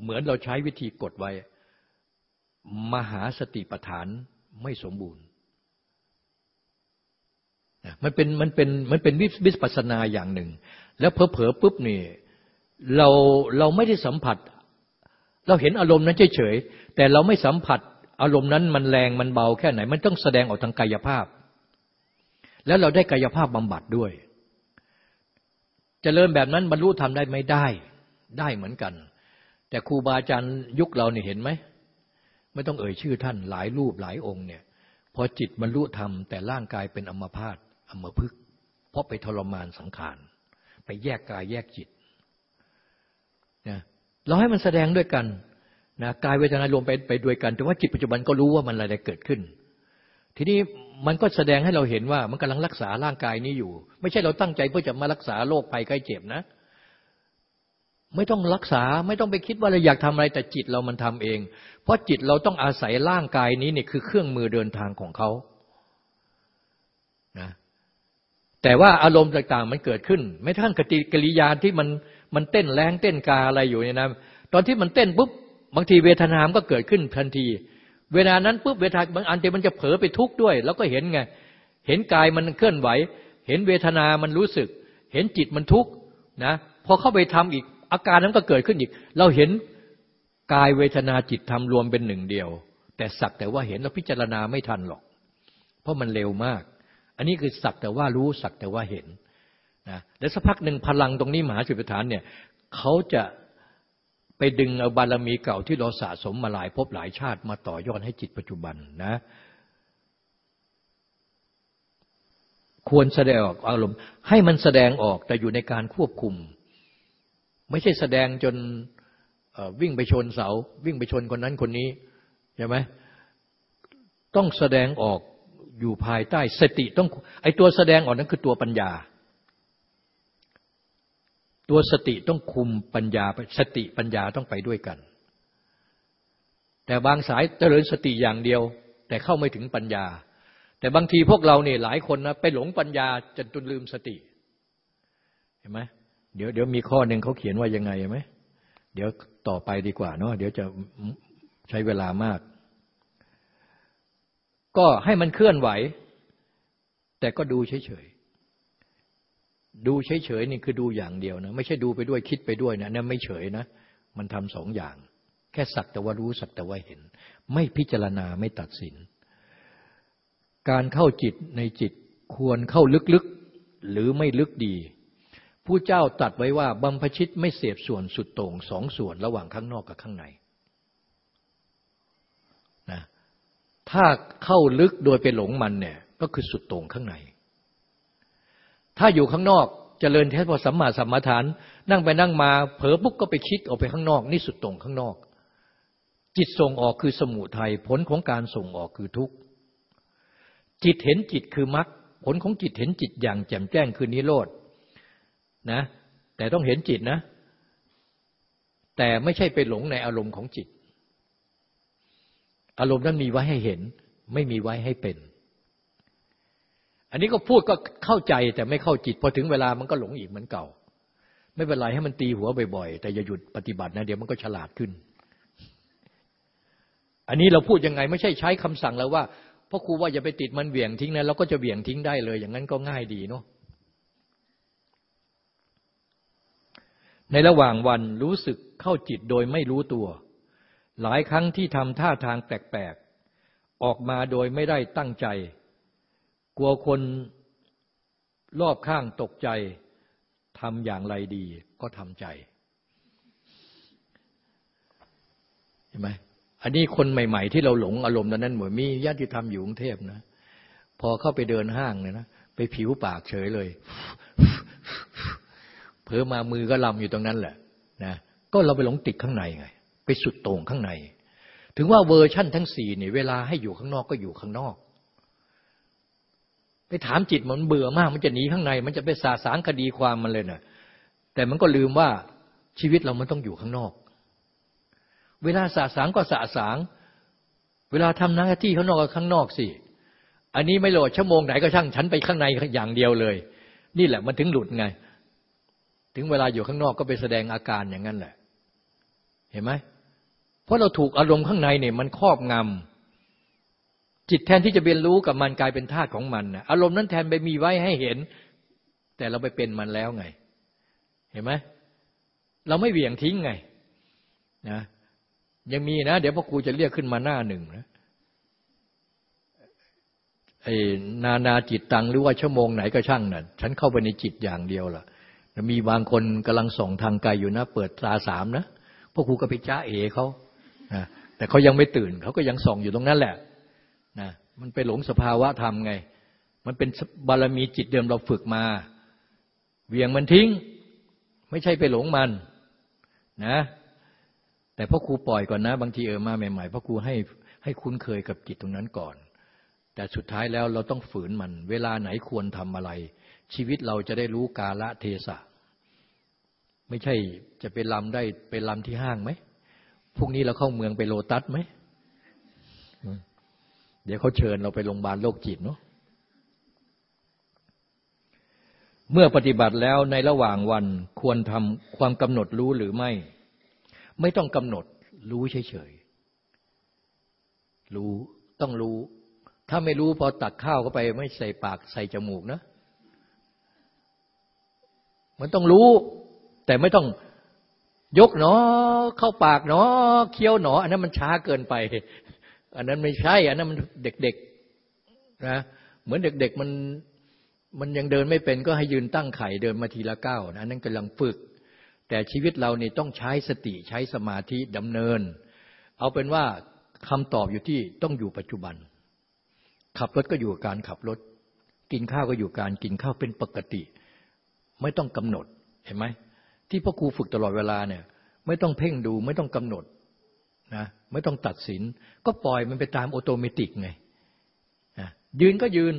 Speaker 2: เหมือนเราใช้วิธีกดไว้ มหาสติปัฏฐานไม่สมบูรณ์มันเป็นมันเป็นมันเป็นวิปัสนาอย่างหนึ่ง แล้วเพอเพอปุ๊บนี่เราเราไม่ได้สัมผัส เราเห็นอารมณ์นั้นเฉยๆแต่เราไม่สัมผัสอารมณ์นั้นมันแรงมันเบาแค่ไหน มันต้องแสดงออกทางกายภาพ แล้วเราได้กายภาพบำบัดด้วยจเจริญแบบนั้นบรรลุธรรมได้ไม่ได้ได้เหมือนกัน แต่ครูบาอาจารย์ยุคเราเนี่ยเห็นไหมไม่ต้องเอ่ยชื่อท่านหลายรูปหลายองค์เนี่ยพอจิตบรรลุธรรมแต่ร่างกายเป็นอมพาตอมพฤกเพราะไปทรมานสังขาร ไปแยกกายแยกจิตนะ เราให้มันแสดงด้วยกันนะกายเวทนารวมไปไปด้วยกัน แต่ว่าจิตปัจจุบันก็รู้ว่ามันอะไรเกิดขึ้น ทีนี้มันก็แสดงให้เราเห็นว่ามันกำลังรักษาร่างกายนี้อยู่ ไม่ใช่เราตั้งใจเพื่อจะมารักษาโรคภัยไข้เจ็บนะ ไม่ต้องรักษาไม่ต้องไปคิดว่าเราอยากทำอะไรแต่จิตเรามันทำเอง เพราะจิตเราต้องอาศัยร่างกายนี้เนี่ยคือเครื่องมือเดินทางของเขานะแต่ว่าอารมณ์ต่างๆมันเกิดขึ้น ไม่ทั้งกติกริยาที่มัน มันเต้นแรงเต้นกาอะไรอยู่เนี่ยนะตอนที่มันเต้นปุ๊บบางทีเวทนามก็เกิดขึ้นทันที เวลานั้นปุ๊บเวทนาบางอันเดียมันจะเผลอไปทุกข์ด้วย แล้วก็เห็นไง เห็นกายมันเคลื่อนไหว เห็นเวทนามันรู้สึก เห็นจิตมันทุกข์นะพอเข้าไปทำอีกอาการนั้นก็เกิดขึ้นอีก เราเห็นกายเวทนาจิตทำรวมเป็นหนึ่งเดียว แต่สักแต่ว่าเห็นเราพิจารณาไม่ทันหรอก เพราะมันเร็วมาก อันนี้คือสักแต่ว่ารู้สักแต่ว่าเห็น นะแล้วสักพักหนึ่งพลังตรงนี้มหาจุปฐานเนี่ยเขาจะไปดึงเอาบารมีเก่าที่เราสะสมมาหลายภพหลายชาติมาต่อยอดให้จิตปัจจุบันนะควรแสดงออกอารมณ์ให้มันแสดงออกแต่อยู่ในการควบคุม ไม่ใช่แสดงจนวิ่งไปชนเสา วิ่งไปชนคนนั้นคนนี้ใช่ไหมต้องแสดงออกอยู่ภายใต้สติต้องไอตัวแสดงออกนั้นคือตัวปัญญา ตัวสติต้องคุมปัญญาสติปัญญาต้องไปด้วยกัน แต่บางสายเจริญสติอย่างเดียว แต่เข้าไม่ถึงปัญญา แต่บางทีพวกเราเนี่ยหลายคนนะไปหลงปัญญาจนจนลืมสติ เห็นไหมเดี๋ยวเดี๋ยวมีข้อหนึ่งเขาเขียนว่ายังไงไหมเดี๋ยวต่อไปดีกว่าเนาะเดี๋ยวจะใช้เวลามาก ก็ให้มันเคลื่อนไหว แต่ก็ดูเฉย ดูเฉยๆนี่คือดูอย่างเดียวนะไม่ใช่ดูไปด้วยคิดไปด้วยนะนั่นไม่เฉยนะ มันทำสองอย่าง แค่สักแต่ว่ารู้สักแต่ว่าเห็น ไม่พิจารณาไม่ตัดสิน การเข้าจิตในจิตควรเข้าลึกๆหรือไม่ลึกดีผู้เจ้าตัดไว้ว่าบัมพชิตไม่เสพส่วนสุดโต่งสองส่วนระหว่างข้างนอกกับข้างในนะถ้าเข้าลึกโดยไปหลงมันเนี่ยก็คือสุดโต่งข้างใน ถ้าอยู่ข้างนอกจเจริญเทศพอสัมมาสัมมาทาน นั่งไปนั่งมาเผลอปุ๊บก็ไปคิดออกไปข้างนอก นี่สุดตรงข้างนอก จิตส่งออกคือสมุทัยผลของการส่งออกคือทุกข์จิตเห็นจิตคือมรรคผลของจิตเห็นจิตอย่างแจ่มแจ้งคือนิโรธนะ แต่ต้องเห็นจิตนะ แต่ไม่ใช่ไปหลงในอารมณ์ของจิต อารมณ์นั้นมีไว้ให้เห็น ไม่มีไว้ให้เป็น อันนี้ก็พูดก็เข้าใจแต่ไม่เข้าจิต พอถึงเวลามันก็หลงอีกเหมือนเก่า ไม่เป็นไรให้มันตีหัวบ่อยๆ แต่อย่าหยุดปฏิบัตินะเดี๋ยวมันก็ฉลาดขึ้น อันนี้เราพูดยังไงไม่ใช่ใช้คำสั่งแล้วว่าพ่อครูว่าอย่าไปติดมันเหวี่ยงทิ้งนะเราก็จะเหวี่ยงทิ้งได้เลย อย่างนั้นก็ง่ายดีเนาะในระหว่างวันรู้สึกเข้าจิตโดยไม่รู้ตัว หลายครั้งที่ทำท่าทางแปลกๆ ออกมาโดยไม่ได้ตั้งใจ กลัวคนรอบข้างตกใจทำอย่างไรดีก็ทำใจเห็นไหมอันนี้คนใหม่ ๆ ที่เราหลงอารมณ์นั้นเหมือนมีญาติธรรมอยู่กรุงเทพนะ พอเข้าไปเดินห้างเลยนะไปผิวปากเฉยเลย เผลอมามือก็ลำอยู่ตรงนั้นแหละนะก็เราไปหลงติดข้างในไง ไปสุดโต่งข้างใน ถึงว่าเวอร์ชั่นทั้งสี่เนี่ยเวลาให้อยู่ข้างนอกก็อยู่ข้างนอก ไปถามจิตมันเบื่อมาก มันจะหนีข้างใน มันจะไปสาสางคดีความมันเลยนะ่ะ แต่มันก็ลืมว่าชีวิตเรามันต้องอยู่ข้างนอก เวลาสาสางก็สาสาง เวลาทำหน้าที่ข้างนอกก็ข้างนอกสิ อันนี้ไม่โหลดชั่วโมงไหนก็ช่างฉันไปข้างในอย่างเดียวเลย นี่แหละมันถึงหลุดไง ถึงเวลาอยู่ข้างนอกก็ไปแสดงอาการอย่างนั้นแหละ เห็นไหม เพราะเราถูกอารมณ์ข้างในเนี่ยมันครอบงำ จิตแทนที่จะเรียนรู้กับมันกลายเป็นธาตุของมันนะอารมณ์นั้นแทนไปมีไว้ให้เห็น แต่เราไปเป็นมันแล้วไง เห็นไหมเราไม่เหวี่ยงทิ้งไงนะยังมีนะ เดี๋ยวพ่อครูจะเรียกขึ้นมาหน้าหนึ่งนะไอ้นานาจิตตังหรือว่าชั่วโมงไหนก็ช่างนะ่ะฉันเข้าไปในจิตอย่างเดียวล่ะมีบางคนกำลังส่องทางไกลอยู่นะ เปิดตาสามนะพ่อครูก็ไปจ้าเอเขานะแต่เขายังไม่ตื่น เขาก็ยังส่องอยู่ตรงนั้นแหละ นะมันไปหลงสภาวะธรรมไง มันเป็นบารมีจิตเดิมเราฝึกมาเวียงมันทิ้ง ไม่ใช่ไปหลงมันนะ แต่พ่อครูปล่อยก่อนนะ บางทีเออมาใหม่ๆพ่อครูให้ให้คุ้นเคยกับจิตตรงนั้นก่อน แต่สุดท้ายแล้วเราต้องฝืนมัน เวลาไหนควรทำอะไร ชีวิตเราจะได้รู้กาละเทศะ ไม่ใช่จะไปลำได้ไปลำที่ห้างไหมพรุ่งนี้เราเข้าเมืองไปโลตัสไหม เดี๋ยวเขาเชิญเราไปโรงพยาบาลโรคจิตเนาะเมื่อปฏิบัติแล้วในระหว่างวันควรทำความกำหนดรู้หรือไม่ ไม่ต้องกำหนดรู้เฉยๆ รู้ต้องรู้ ถ้าไม่รู้พอตักข้าวเข้าไปไม่ใส่ปากใส่จมูกนะ มันต้องรู้ แต่ไม่ต้องยกหนอ เข้าปากหนอ เคี้ยวหนอ อันนั้นมันช้าเกินไป อันนั้นไม่ใช่ อันนั้นมันเด็กๆนะ เหมือนเด็กๆมันมันยังเดินไม่เป็นก็ให้ยืนตั้งไข่เดินมาทีละก้าวนะนั่นกำลังฝึก แต่ชีวิตเราเนี่ต้องใช้สติใช้สมาธิดำเนิน เอาเป็นว่าคำตอบอยู่ที่ต้องอยู่ปัจจุบัน ขับรถก็อยู่กับการขับรถ กินข้าวก็อยู่การกินข้าวเป็นปกติ ไม่ต้องกำหนดเห็นไหมที่พ่อครูฝึกตลอดเวลาเนี่ย ไม่ต้องเพ่งดูไม่ต้องกำหนด นะไม่ต้องตัดสิน ก็ปล่อยมันไปตามออโตเมติกไงยืนก็ยืน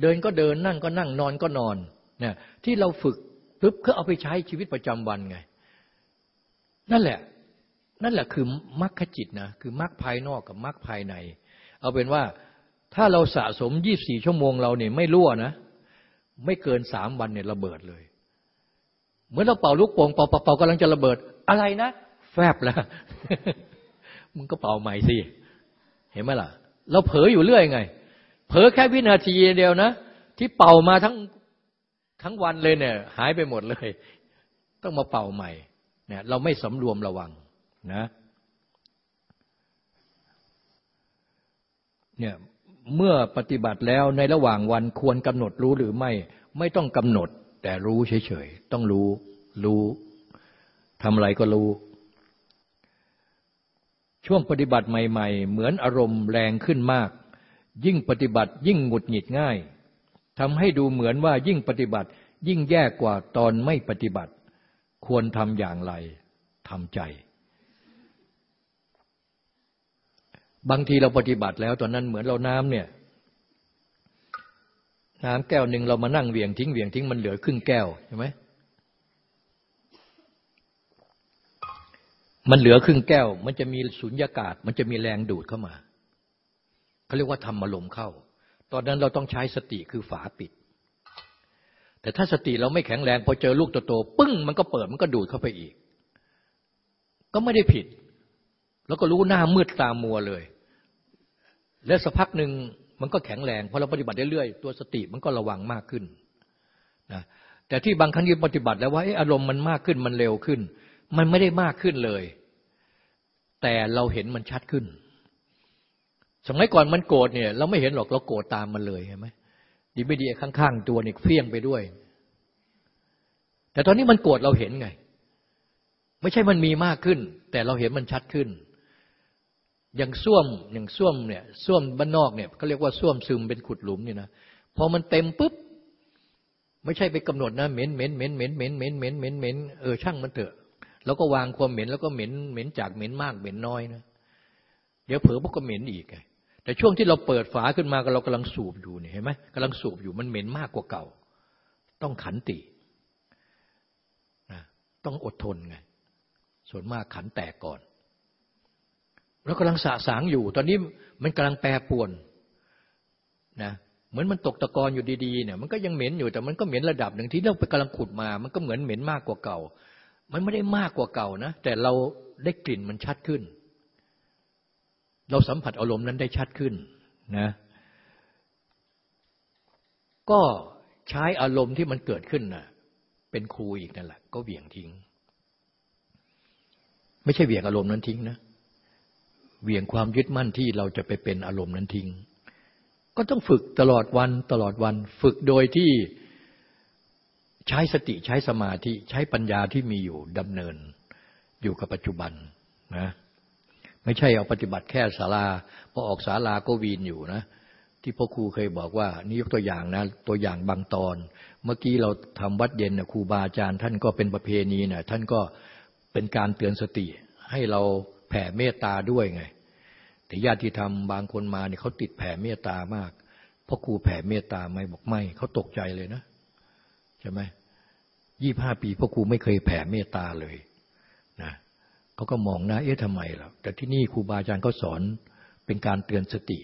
Speaker 2: เดินก็เดินนั่งก็นั่งนอนก็นอนเนี่ยที่เราฝึกปึ๊บเพื่อเอาไปใช้ชีวิตประจำวันไง นั่นแหละ นั่นแหละคือมรรคจิตนะคือมรรคภายนอกกับมรรคภายใน เอาเป็นว่าถ้าเราสะสมยี่สี่ชั่วโมงเราเนี่ยไม่รั่วนะ ไม่เกินสามวันเนี่ยระเบิดเลย เหมือนเราเป่าลูกโป่งเป่าเป่ากำลังจะระเบิดอะไรนะ แฟบแล้วมึงก็เป่าใหม่สิ เห็นไหมล่ะ เราเผลออยู่เรื่อยไง เผลอแค่วินาทีเดียวนะ ที่เป่ามาทั้งทั้งวันเลยเนี่ย หายไปหมดเลย ต้องมาเป่าใหม่เนี่ยเราไม่สำรวมระวังนะเนี่ยเมื่อปฏิบัติแล้วในระหว่างวันควรกำหนดรู้หรือไม่ ไม่ต้องกำหนด แต่รู้เฉยๆ ต้องรู้รู้ทำอะไรก็รู้ ช่วงปฏิบัติใหม่ๆ เหมือนอารมณ์แรงขึ้นมาก ยิ่งปฏิบัติยิ่งหงุดหงิดง่ายทำให้ดูเหมือนว่ายิ่งปฏิบัติยิ่งแย่กว่าตอนไม่ปฏิบัติ ควรทำอย่างไรทำใจ บางทีเราปฏิบัติแล้วตอนนั้นเหมือนเราน้ำเนี่ยน้ำแก้วหนึ่งเรามานั่งเวียงทิ้งเวียงทิ้งมันเหลือครึ่งแก้วใช่ไหม มันเหลือครึ่งแก้ว มันจะมีสุญญากาศ มันจะมีแรงดูดเข้ามาเขาเรียกว่าทำอารมณ์เข้า ตอนนั้นเราต้องใช้สติคือฝาปิด แต่ถ้าสติเราไม่แข็งแรงพอเจอลูกโตๆปึ้ง มันก็เปิดมันก็ดูดเข้าไปอีก ก็ไม่ได้ผิด แล้วก็รู้หน้ามืดตามัวเลย และสักพักหนึ่งมันก็แข็งแรงพอเราปฏิบัติเรื่อยๆตัวสติมันก็ระวังมากขึ้นนะแต่ที่บางครั้งที่ปฏิบัติแล้วว่าอารมณ์มันมากขึ้นมันเร็วขึ้น มันไม่ได้มากขึ้นเลย แต่เราเห็นมันชัดขึ้น สมัยก่อนมันโกรธเนี่ย เราไม่เห็นหรอกเราโกรธตามมันเลยเห็นไหมดีไม่ดีข้างๆตัวนี่เฟี้ยงไปด้วย แต่ตอนนี้มันโกรธเราเห็นไง ไม่ใช่มันมีมากขึ้น แต่เราเห็นมันชัดขึ้น อย่างส้วมอย่างส้วมเนี่ยส้วมบ้านนอกเนี่ยเขาเรียกว่าส้วมซึมเป็นขุดหลุมเนี่ยนะพอมันเต็มปุ๊บไม่ใช่ไปกำหนดนะเหม็นเหม็นเหม็นเหม็นเหม็นเหม็นเหม็นเหม็นเออช่างมันเถอะ แล้วก็วางความเหม็นแล้วก็เหม็นเหม็นจากเหม็นมากเหม็นน้อยนะเดี๋ยวเผลอพวกก็เหม็นอีกไงแต่ช่วงที่เราเปิดฝาขึ้นมาเรากำลังสูบอยู่เนี่ยเห็นไหมกำลังสูบอยู่มันเหม็นมากกว่าเก่า ต้องขันตินะต้องอดทนไงส่วนมากขันแตกก่อนเรากำลังสะสางอยู่ ตอนนี้มันกำลังแปรปวนนะเหมือนมันตกตะกอนอยู่ดีๆเนี่ยมันก็ยังเหม็นอยู่แต่มันก็เหม็นระดับหนึ่งที่เราไปกำลังขุดมา มันก็เหมือนเหม็นมากกว่าเก่า มันไม่ได้มากกว่าเก่านะ แต่เราได้กลิ่นมันชัดขึ้น เราสัมผัสอารมณ์นั้นได้ชัดขึ้นนะก็ใช้อารมณ์ที่มันเกิดขึ้นนะ่ะเป็นครูอีกนั่นแหละ ก็เหวี่ยงทิ้ง ไม่ใช่เหวี่ยงอารมณ์นั้นทิ้งนะเหวี่ยงความยึดมั่นที่เราจะไปเป็นอารมณ์นั้นทิ้ง ก็ต้องฝึกตลอดวันตลอดวัน ฝึกโดยที่ ใช้สติใช้สมาธิใช้ปัญญาที่มีอยู่ดำเนินอยู่กับปัจจุบันนะไม่ใช่เอาปฏิบัติแค่ศาลาพอออกศาลาก็วีนอยู่นะ ที่พ่อครูเคยบอกว่า นี่ยกตัวอย่างนะตัวอย่างบางตอน เมื่อกี้เราทำวัดเย็นนะครูบาอาจารย์ ท่านก็เป็นประเพณีนะท่านก็เป็นการเตือนสติ ให้เราแผ่เมตตาด้วยไง แต่ญาติธรรมบางคนมาเนี่ยเขาติดแผ่เมตตามากพ่อครูแผ่เมตตาไม่บอกไม่เขาตกใจเลยนะ ใช่ไหมยี่ห้าปีพ่อครูไม่เคยแผ่เมตตาเลยนะเขาก็มองนะเอ๊ะทำไมล่ะแต่ที่นี่ครูบาอาจารย์เขาสอนเป็นการเตือนสติ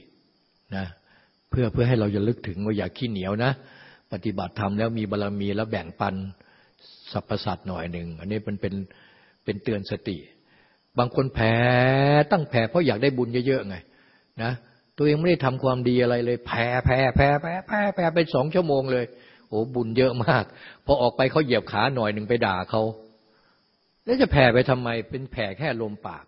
Speaker 2: นะเพื่อเพื่อให้เราจะลึกถึงว่าอย่าขี้เหนียวนะ ปฏิบัติธรรมแล้วมีบารรมีแล้วแบ่งปันสรรพสัตว์หน่อยหนึ่งอันนี้มันเป็นเป็นเตือนสติ บางคนแผ่ตั้งแผ่เพราะอยากได้บุญเยอะๆไงนะตัวเองไม่ได้ทำความดีอะไรเลย แผ่แผ่แผ่แผ่แผ่แผ่ไปสองชั่วโมงเลย โอ้บุญเยอะมาก พอออกไปเขาเหยียบขาหน่อยหนึ่งไปด่าเขาแล้วจะแผ่ไปทำไมเป็นแผ่แค่ลมปาก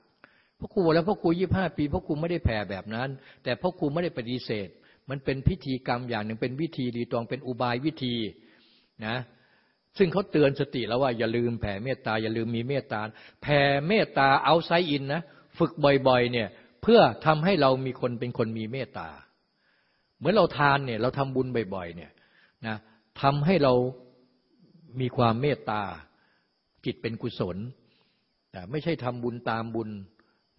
Speaker 2: พ่อครูแล้วพ่อครูยี่ห้าปีพ่อครูไม่ได้แผ่แบบนั้น แต่พ่อครูไม่ได้ปฏิเสธ มันเป็นพิธีกรรมอย่างหนึ่งเป็นวิธีดีตองเป็นอุบายวิธีนะซึ่งเขาเตือนสติแล้วว่าอย่าลืมแผ่เมตตาอย่าลืมมีเมตตาแผ่เมตตาเอาไซอินนะฝึกบ่อยๆเนี่ยเพื่อทำให้เรามีคนเป็นคนมีเมตตา เหมือนเราทานเนี่ยเราทำบุญบ่อยๆเนี่ยนะ ทำให้เรามีความเมตตา จิตเป็นกุศลนะไม่ใช่ทำบุญตามบุญ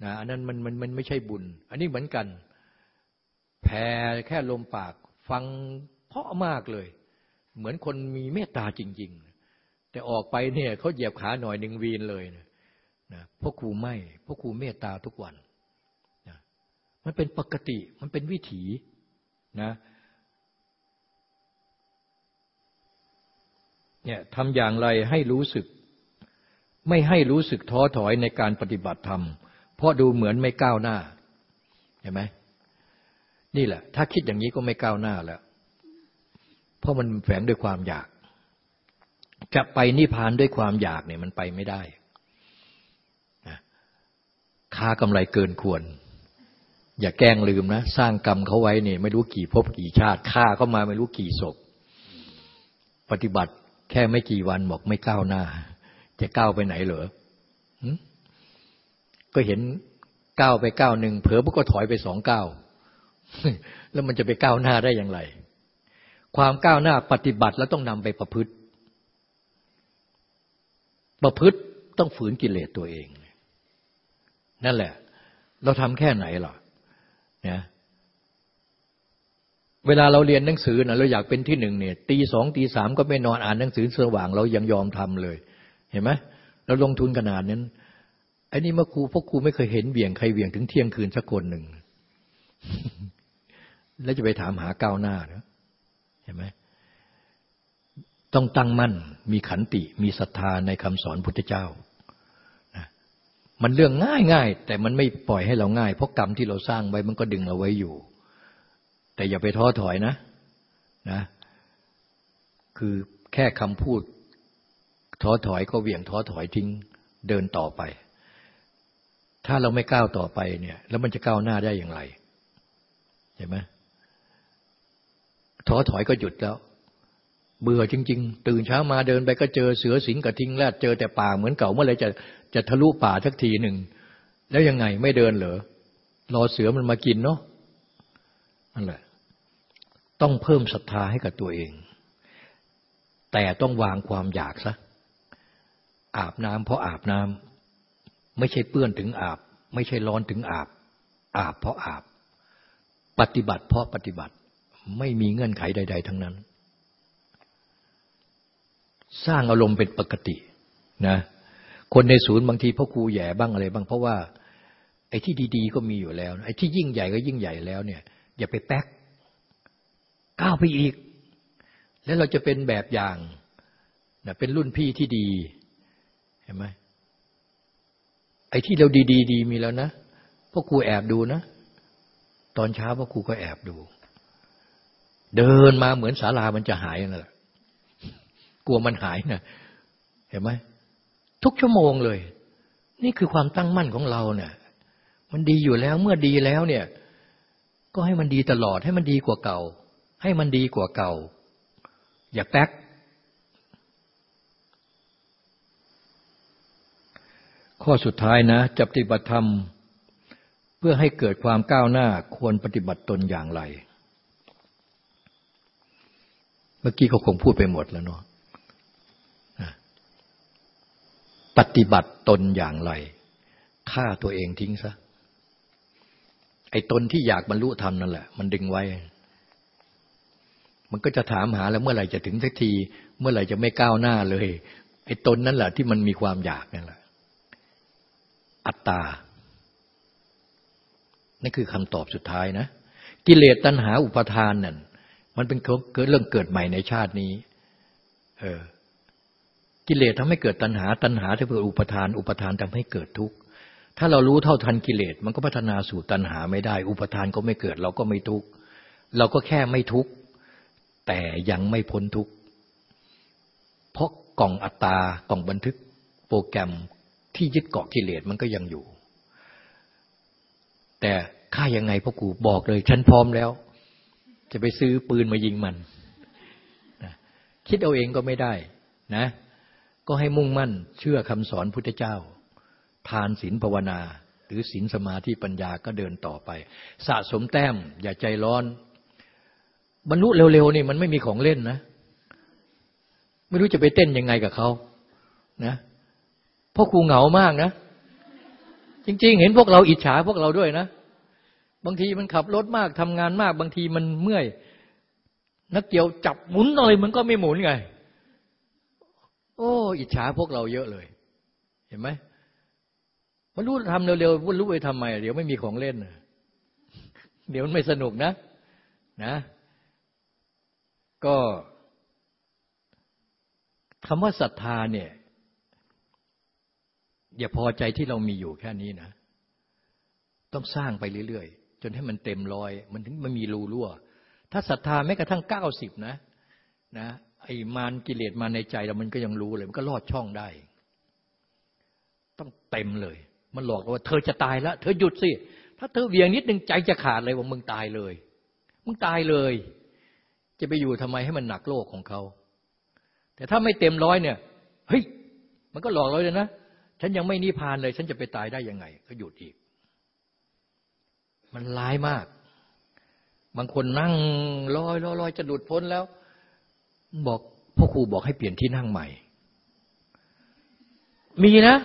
Speaker 2: นะอันนั้นมันมันมันไม่ใช่บุญ อันนี้เหมือนกัน แผ่แค่ลมปากฟังเพราะมากเลย เหมือนคนมีเมตตาจริง ๆ แต่ออกไปเนี่ยเขาเหยียบขาหน่อยหนึ่งวีนเลยนะนะพ่อครูไม่พ่อครูเมตตาทุกวันนะมันเป็นปกติมันเป็นวิถีนะ เนี่ยทำอย่างไรให้รู้สึก ไม่ให้รู้สึกท้อถอยในการปฏิบัติธรรม เพราะดูเหมือนไม่ก้าวหน้าเห็นไหมนี่แหละ ถ้าคิดอย่างนี้ก็ไม่ก้าวหน้าแล้ว เพราะมันแฝงด้วยความอยาก จะไปนิพพานด้วยความอยากเนี่ยมันไปไม่ได้ค่ากำไรเกินควร อย่าแกล้งลืมนะ สร้างกรรมเขาไว้เนี่ยไม่รู้กี่ภพกี่ชาติฆ่าเขามาไม่รู้กี่ศพ ปฏิบัติ แค่ไม่กี่วันบอกไม่ก้าวหน้า จะก้าวไปไหนเหรอก็เห็นก้าวไปก้าวหนึ่งเผลอปุ๊ก็ถอยไปสองก้าวแล้วมันจะไปก้าวหน้าได้อย่างไร ความก้าวหน้าปฏิบัติแล้วต้องนำไปประพฤติ ประพฤติต้องฝืนกิเลสตัวเอง นั่นแหละ เราทำแค่ไหนหรอเนี่ย เวลาเราเรียนหนังสือนะเราอยากเป็นที่หนึ่งเนี่ยตีสองตีสามก็ไม่นอนอ่านหนังสือสว่างเรายังยอมทำเลย เห็นไหมเราลงทุนขนาดนั้นไอ้นี่เมื่อครูพวกครูไม่เคยเห็นเบี่ยงใครเบี่ยงถึงเที่ยงคืนสักคนหนึ่งแล้วจะไปถามหาก้าวหน้าเนะเห็นไหมต้องตั้งมั่นมีขันติ มีศรัทธาในคำสอนพุทธเจ้ามันเรื่องง่ายง่ายแต่มันไม่ปล่อยให้เราง่าย เพราะกรรมที่เราสร้างไว้มันก็ดึงเราไว้อยู่ แต่อย่าไปท้อถอยนะนะ คือแค่คำพูด ท้อถอยก็เหวี่ยงท้อถอยทิ้งเดินต่อไป ถ้าเราไม่ก้าวต่อไปเนี่ย แล้วมันจะก้าวหน้าได้อย่างไรเห็นไหมท้อถอยก็หยุดแล้ว เบื่อจริง ๆ ตื่นเช้ามาเดินไปก็เจอเสือสิงกระทิงแรดเจอแต่ป่าเหมือนเก่าเมื่อไรจะจะทะลุป่าสักทีหนึ่ง แล้วยังไงไม่เดินเหรอรอเสือมันมากินเนาะ นั่นแหละ ต้องเพิ่มศรัทธาให้กับตัวเอง แต่ต้องวางความอยากซะ อาบน้ำเพราะอาบน้ำไม่ใช่เปื้อนถึงอาบ ไม่ใช่ร้อนถึงอาบ อาบเพราะอาบ ปฏิบัติเพราะปฏิบัติไม่มีเงื่อนไขใด ๆ ทั้งนั้น สร้างอารมณ์เป็นปกตินะคนในศูนย์บางทีพ่อครูแย่บ้างอะไรบ้างเพราะว่าไอ้ที่ดี ๆ ก็มีอยู่แล้ว ไอ้ที่ยิ่งใหญ่ก็ยิ่งใหญ่แล้วเนี่ย อย่าไปแป๊กก้าวไปอีก แล้วเราจะเป็นแบบอย่างนะเป็นรุ่นพี่ที่ดีเห็นไหมไอ้ที่เราดี ๆ ดีมีแล้วนะพวกครูแอบดูนะ ตอนเช้าพวกครูก็แอบดู เดินมาเหมือนศาลามันจะหายนั่นแหละกลัวมันหายนะเห็นไหมทุกชั่วโมงเลย นี่คือความตั้งมั่นของเราเนี่ยมันดีอยู่แล้วเมื่อดีแล้วเนี่ย ก็ให้มันดีตลอดให้มันดีกว่าเก่า ให้มันดีกว่าเก่า อย่าแป๊กข้อสุดท้ายนะจะปฏิบัติธรรม เพื่อให้เกิดความก้าวหน้าควรปฏิบัติตนอย่างไร เมื่อกี้เขาคงพูดไปหมดแล้วเนาะปฏิบัติตนอย่างไรฆ่าตัวเองทิ้งซะ ไอ้ตนที่อยากบรรลุธรรมนั่นแหละ มันดึงไว้ มันก็จะถามหาแล้วเมื่อไหร่จะถึงสักที เมื่อไหร่จะไม่ก้าวหน้าเลย ไอ้ตนนั่นแหละที่มันมีความอยากนั่นแหละ อัตตา นั่นคือคำตอบสุดท้ายนะ กิเลสตัณหาอุปทานนั่น มันเป็นเกิดเรื่องเกิดใหม่ในชาตินี้ เออ กิเลสทำให้เกิดตัณหา ตัณหาทำให้เกิดอุปทาน อุปทานทำให้เกิดทุกข์ ถ้าเรารู้เท่าทันกิเลส มันก็พัฒนาสู่ตัณหาไม่ได้ อุปทานก็ไม่เกิด เราก็ไม่ทุกข์เราก็แค่ไม่ทุกข์แต่ยังไม่พ้นทุกข์เพราะกล่องอัตตากล่องบันทึกโปรแกรมที่ยึดเกาะกิเลสมันก็ยังอยู่ แต่ค่ายังไงพ่อครูบอกเลย ฉันพร้อมแล้ว จะไปซื้อปืนมายิงมันคิดเอาเองก็ไม่ได้นะ ก็ให้มุ่งมั่นเชื่อคำสอนพุทธเจ้า ทานศีลภาวนา หรือศีลสมาธิปัญญาก็เดินต่อไป สะสมแต้ม อย่าใจร้อน บรรลุเร็วๆนี่มันไม่มีของเล่นนะ ไม่รู้จะไปเต้นยังไงกับเขานะพ่อครูเหงามากนะ จริง ๆ เห็นพวกเราอิจฉาพวกเราด้วยนะ บางทีมันขับรถมากทำงานมาก บางทีมันเมื่อย นักเกี่ยวจับหมุนอะไรมันก็ไม่หมุนไง โอ้ อิจฉาพวกเราเยอะเลย เห็นไหม มันรู้ทำเร็วๆมันรู้ไปทำไม เดี๋ยวไม่มีของเล่น เดี๋ยวมันไม่สนุกนะ นะ ก็คำว่าศรัทธาเนี่ย อย่าพอใจที่เรามีอยู่แค่นี้นะ ต้องสร้างไปเรื่อยๆ จนให้มันเต็มร้อย มันถึงมันมีรูรั่ว ถ้าศรัทธาแม้กระทั่งเก้าสิบนะ นะไอ้มารกิเลสมาในใจเรามันก็ยังรู้เลย มันก็ลอดช่องได้ ต้องเต็มเลย มันหลอกว่าเธอจะตายแล้ว เธอหยุดสิ ถ้าเธอเวียงนิดนึงใจจะขาดเลยว่ามึงตายเลย มึงตายเลย จะไปอยู่ทำไมให้มันหนักโลกของเขา แต่ถ้าไม่เต็มร้อยเนี่ย เฮ้ย มันก็หลอกเราเลยนะ ฉันยังไม่นิพพานเลย ฉันจะไปตายได้ยังไง ก็หยุดอีก มันร้ายมาก บางคนนั่งลอยลอยลอยจะหลุดพ้นแล้ว บอกพ่อครูบอกให้เปลี่ยนที่นั่งใหม่ มีนะ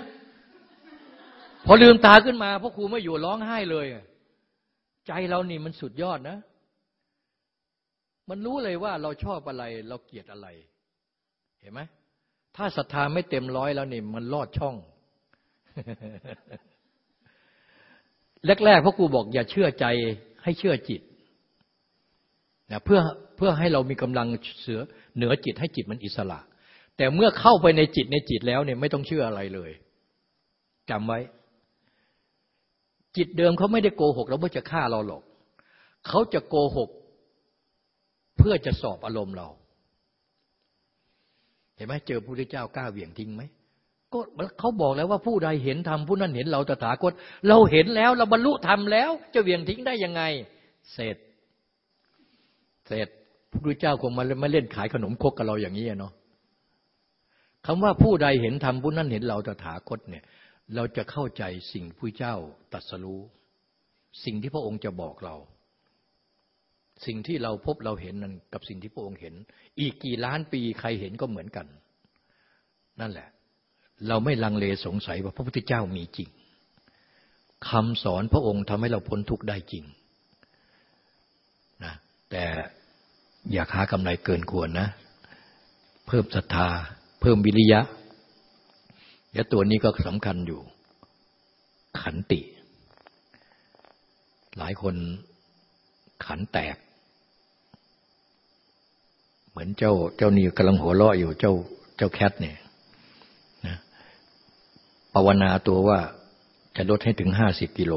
Speaker 2: พอลืมตาขึ้นมาพ่อครูไม่อยู่ร้องไห้เลย ใจเรานี่มันสุดยอดนะ มันรู้เลยว่าเราชอบอะไร เราเกลียดอะไร เห็นไหมถ้าศรัทธาไม่เต็มร้อยแล้วนี่มันลอดช่อง แรกๆพ่อครูบอกอย่าเชื่อใจให้เชื่อจิตนะเพื่อเพื่อให้เรามีกำลังเสือเหนือจิตให้จิตมันอิสระ แต่เมื่อเข้าไปในจิตในจิตแล้วเนี่ยไม่ต้องเชื่ออะไรเลยจำไว้ จิตเดิมเขาไม่ได้โกหกเราเพื่อจะฆ่าเราหรอก เขาจะโกหก เพื่อจะสอบอารมณ์เรา เห็นไหมเจอพระพุทธเจ้ากล้าเหวี่ยงทิ้งไหมก็เขาบอกแล้วว่าผู้ใดเห็นธรรมผู้นั้นเห็นเราตถาคต เราเห็นแล้วเราบรรลุธรรมแล้ว จะเวียงทิ้งได้ยังไง เสร็จ เสร็จพระพุทธเจ้าคงมาไม่เล่นขายขนมคกกับเราอย่างนี้เนาะคำว่าผู้ใดเห็นธรรมผู้นั้นเห็นเราตถาคตเนี่ย เราจะเข้าใจสิ่งผู้เจ้าตัดสรู้ สิ่งที่พระองค์จะบอกเรา สิ่งที่เราพบเราเห็นนั้นกับสิ่งที่พระองค์เห็น อีกกี่ล้านปีใครเห็นก็เหมือนกัน นั่นแหละ เราไม่ลังเลสงสัยว่าพระพุทธเจ้ามีจริงคำสอนพระองค์ทำให้เราพ้นทุกข์ได้จริงนะแต่อย่าค้ากำไรเกินควรนะ เพิ่มศรัทธา เพิ่มวิริยะ และตัวนี้ก็สำคัญอยู่ ขันติ หลายคนขันแตก เหมือนเจ้าเจ้านี่กำลังหัวเราะอยู่เจ้าเจ้าแคทเนี่ยภาวนาตัวว่าจะลดให้ถึงห้าสิบกิโล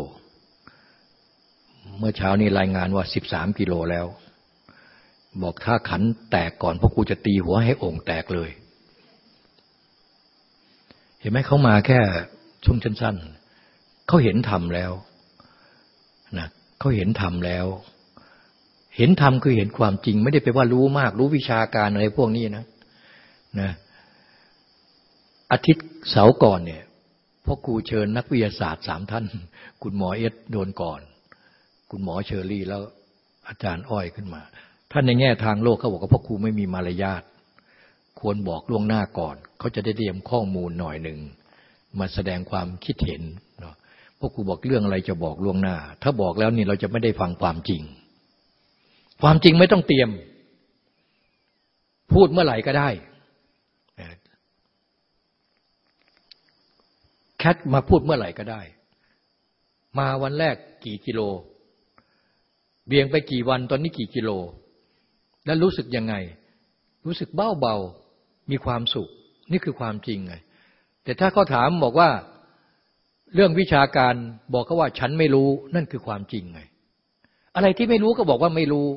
Speaker 2: เมื่อเช้านี้รายงานว่าสิบสามกิโลแล้ว บอกถ้าขันแตกก่อนพวกกูจะตีหัวให้องค์แตกเลย เห็นไหมเขามาแค่ช่วงสั้น ๆ เขาเห็นธรรมแล้วนะเขาเห็นธรรมแล้ว เห็นธรรมคือเห็นความจริง ไม่ได้ไปว่ารู้มาก รู้วิชาการอะไรพวกนี้นะนะอาทิตย์เสาร์ก่อนเนี่ยราะครูเชิญนักวิทยาศาสตร์สามท่าน คุณหมอเอสโดนก่อน คุณหมอเชอรี่แล้วอาจารย์อ้อยขึ้นมา ท่านในแง่ทางโลกเขาบอกว่าพ่อครูไม่มีมารยาท ควรบอกล่วงหน้าก่อน เขาจะได้เตรียมข้อมูลหน่อยหนึ่งมาแสดงความคิดเห็นเนาะพ่อครูบอกเรื่องอะไรจะบอกล่วงหน้า ถ้าบอกแล้วนี่เราจะไม่ได้ฟังความจริง ความจริงไม่ต้องเตรียม พูดเมื่อไหร่ก็ได้แคทมาพูดเมื่อไหร่ก็ได้ มาวันแรกกี่กิโล เบี่ยงไปกี่วันตอนนี้กี่กิโล แล้วรู้สึกยังไง รู้สึกเบาเบา มีความสุข นี่คือความจริงไงแต่ถ้าเขาถามบอกว่าเรื่องวิชาการบอกเขาว่าฉันไม่รู้นั่นคือความจริงไง อะไรที่ไม่รู้ก็บอกว่าไม่รู้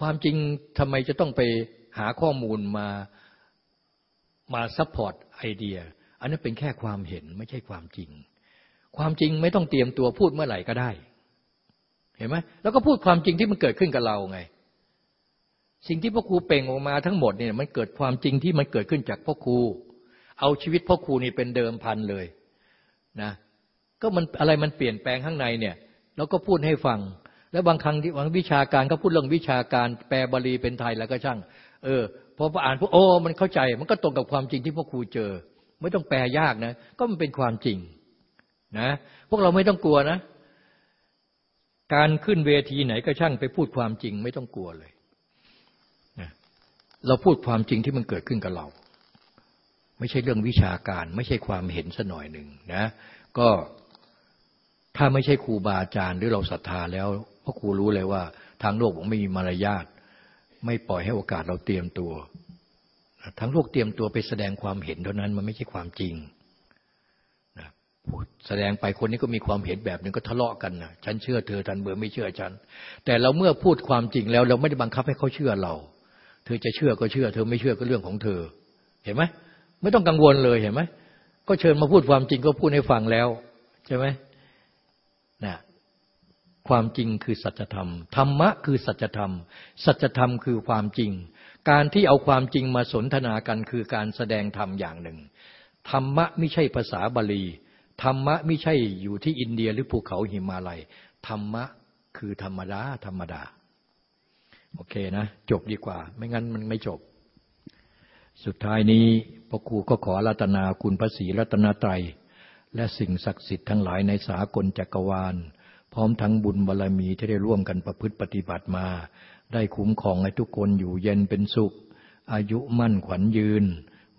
Speaker 2: ความจริงทำไมจะต้องไปหาข้อมูลมามา support idea อันนั้นเป็นแค่ความเห็นไม่ใช่ความจริง ความจริงไม่ต้องเตรียมตัวพูดเมื่อไหร่ก็ได้ เห็นไหมแล้วก็พูดความจริงที่มันเกิดขึ้นกับเราไง สิ่งที่พ่อครูเปล่งออกมาทั้งหมดเนี่ยมันเกิดความจริงที่มันเกิดขึ้นจากพ่อครู เอาชีวิตพ่อครูนี่เป็นเดิมพันเลยนะก็มันอะไรมันเปลี่ยนแปลงข้างในเนี่ยเราก็พูดให้ฟัง แล้วบางครั้งที่บางวิชาการก็พูดเรื่องวิชาการแปลบาลีเป็นไทยแล้วก็ช่าง เออพออ่านพวกโอ้มันเข้าใจมันก็ตรงกับความจริงที่พ่อครูเจอ ไม่ต้องแปลยากนะ ก็มันเป็นความจริงนะพวกเราไม่ต้องกลัวนะ การขึ้นเวทีไหนก็ช่างไปพูดความจริง ไม่ต้องกลัวเลย เราพูดความจริงที่มันเกิดขึ้นกับเรา ไม่ใช่เรื่องวิชาการ ไม่ใช่ความเห็นสัหน่อยหนึ่งนะก็ถ้าไม่ใช่ครูบาอาจารย์หรือเราศรัทธาแล้วพ่อครูรู้เลยว่า ทางโลกผมไม่มีมารยาทไม่ปล่อยให้โอกาสเราเตรียมตัวทั้งโลกเตรียมตัวไปแสดงความเห็นเท่านั้นมันไม่ใช่ความจริงนะแสดงไปคนนี้ก็มีความเห็นแบบหนึ่งก็ทะเลาะกันนะฉันเชื่อเธอทันเบื่อไม่เชื่อฉัน แต่เราเมื่อพูดความจริงแล้ว เราไม่ได้บังคับให้เขาเชื่อเรา เธอจะเชื่อก็เชื่อ เธอไม่เชื่อก็เรื่องของเธอ เห็นไหมไม่ต้องกังวลเลยเห็นไหมก็เชิญมาพูดความจริงก็พูดให้ฟังแล้ว ใช่ไหมนะความจริงคือสัจธรรม ธรรมะคือสัจธรรม สัจธรรมคือความจริง การที่เอาความจริงมาสนทนากันคือการแสดงธรรมอย่างหนึ่ง ธรรมะไม่ใช่ภาษาบาลี ธรรมะไม่ใช่อยู่ที่อินเดียหรือภูเขาหิมาลัย ธรรมะคือธรรมดาธรรมดา โอเคนะจบดีกว่า ไม่งั้นมันไม่จบ สุดท้ายนี้พระครูก็ขอรัตนาคุณพระศรีรัตนาไตรและสิ่งศักดิ์สิทธิ์ทั้งหลายในสากลจักรวาล พร้อมทั้งบุญบารรมีที่ได้ร่วมกันประพฤติปฏิบัติมา ได้คุ้มครองให้ทุกคนอยู่เย็นเป็นสุข อายุมั่นขวัญยืน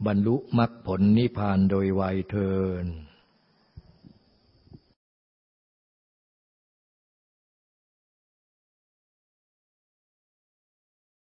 Speaker 2: บรรลุมรรคผลนิพพานโดยไวยเทิน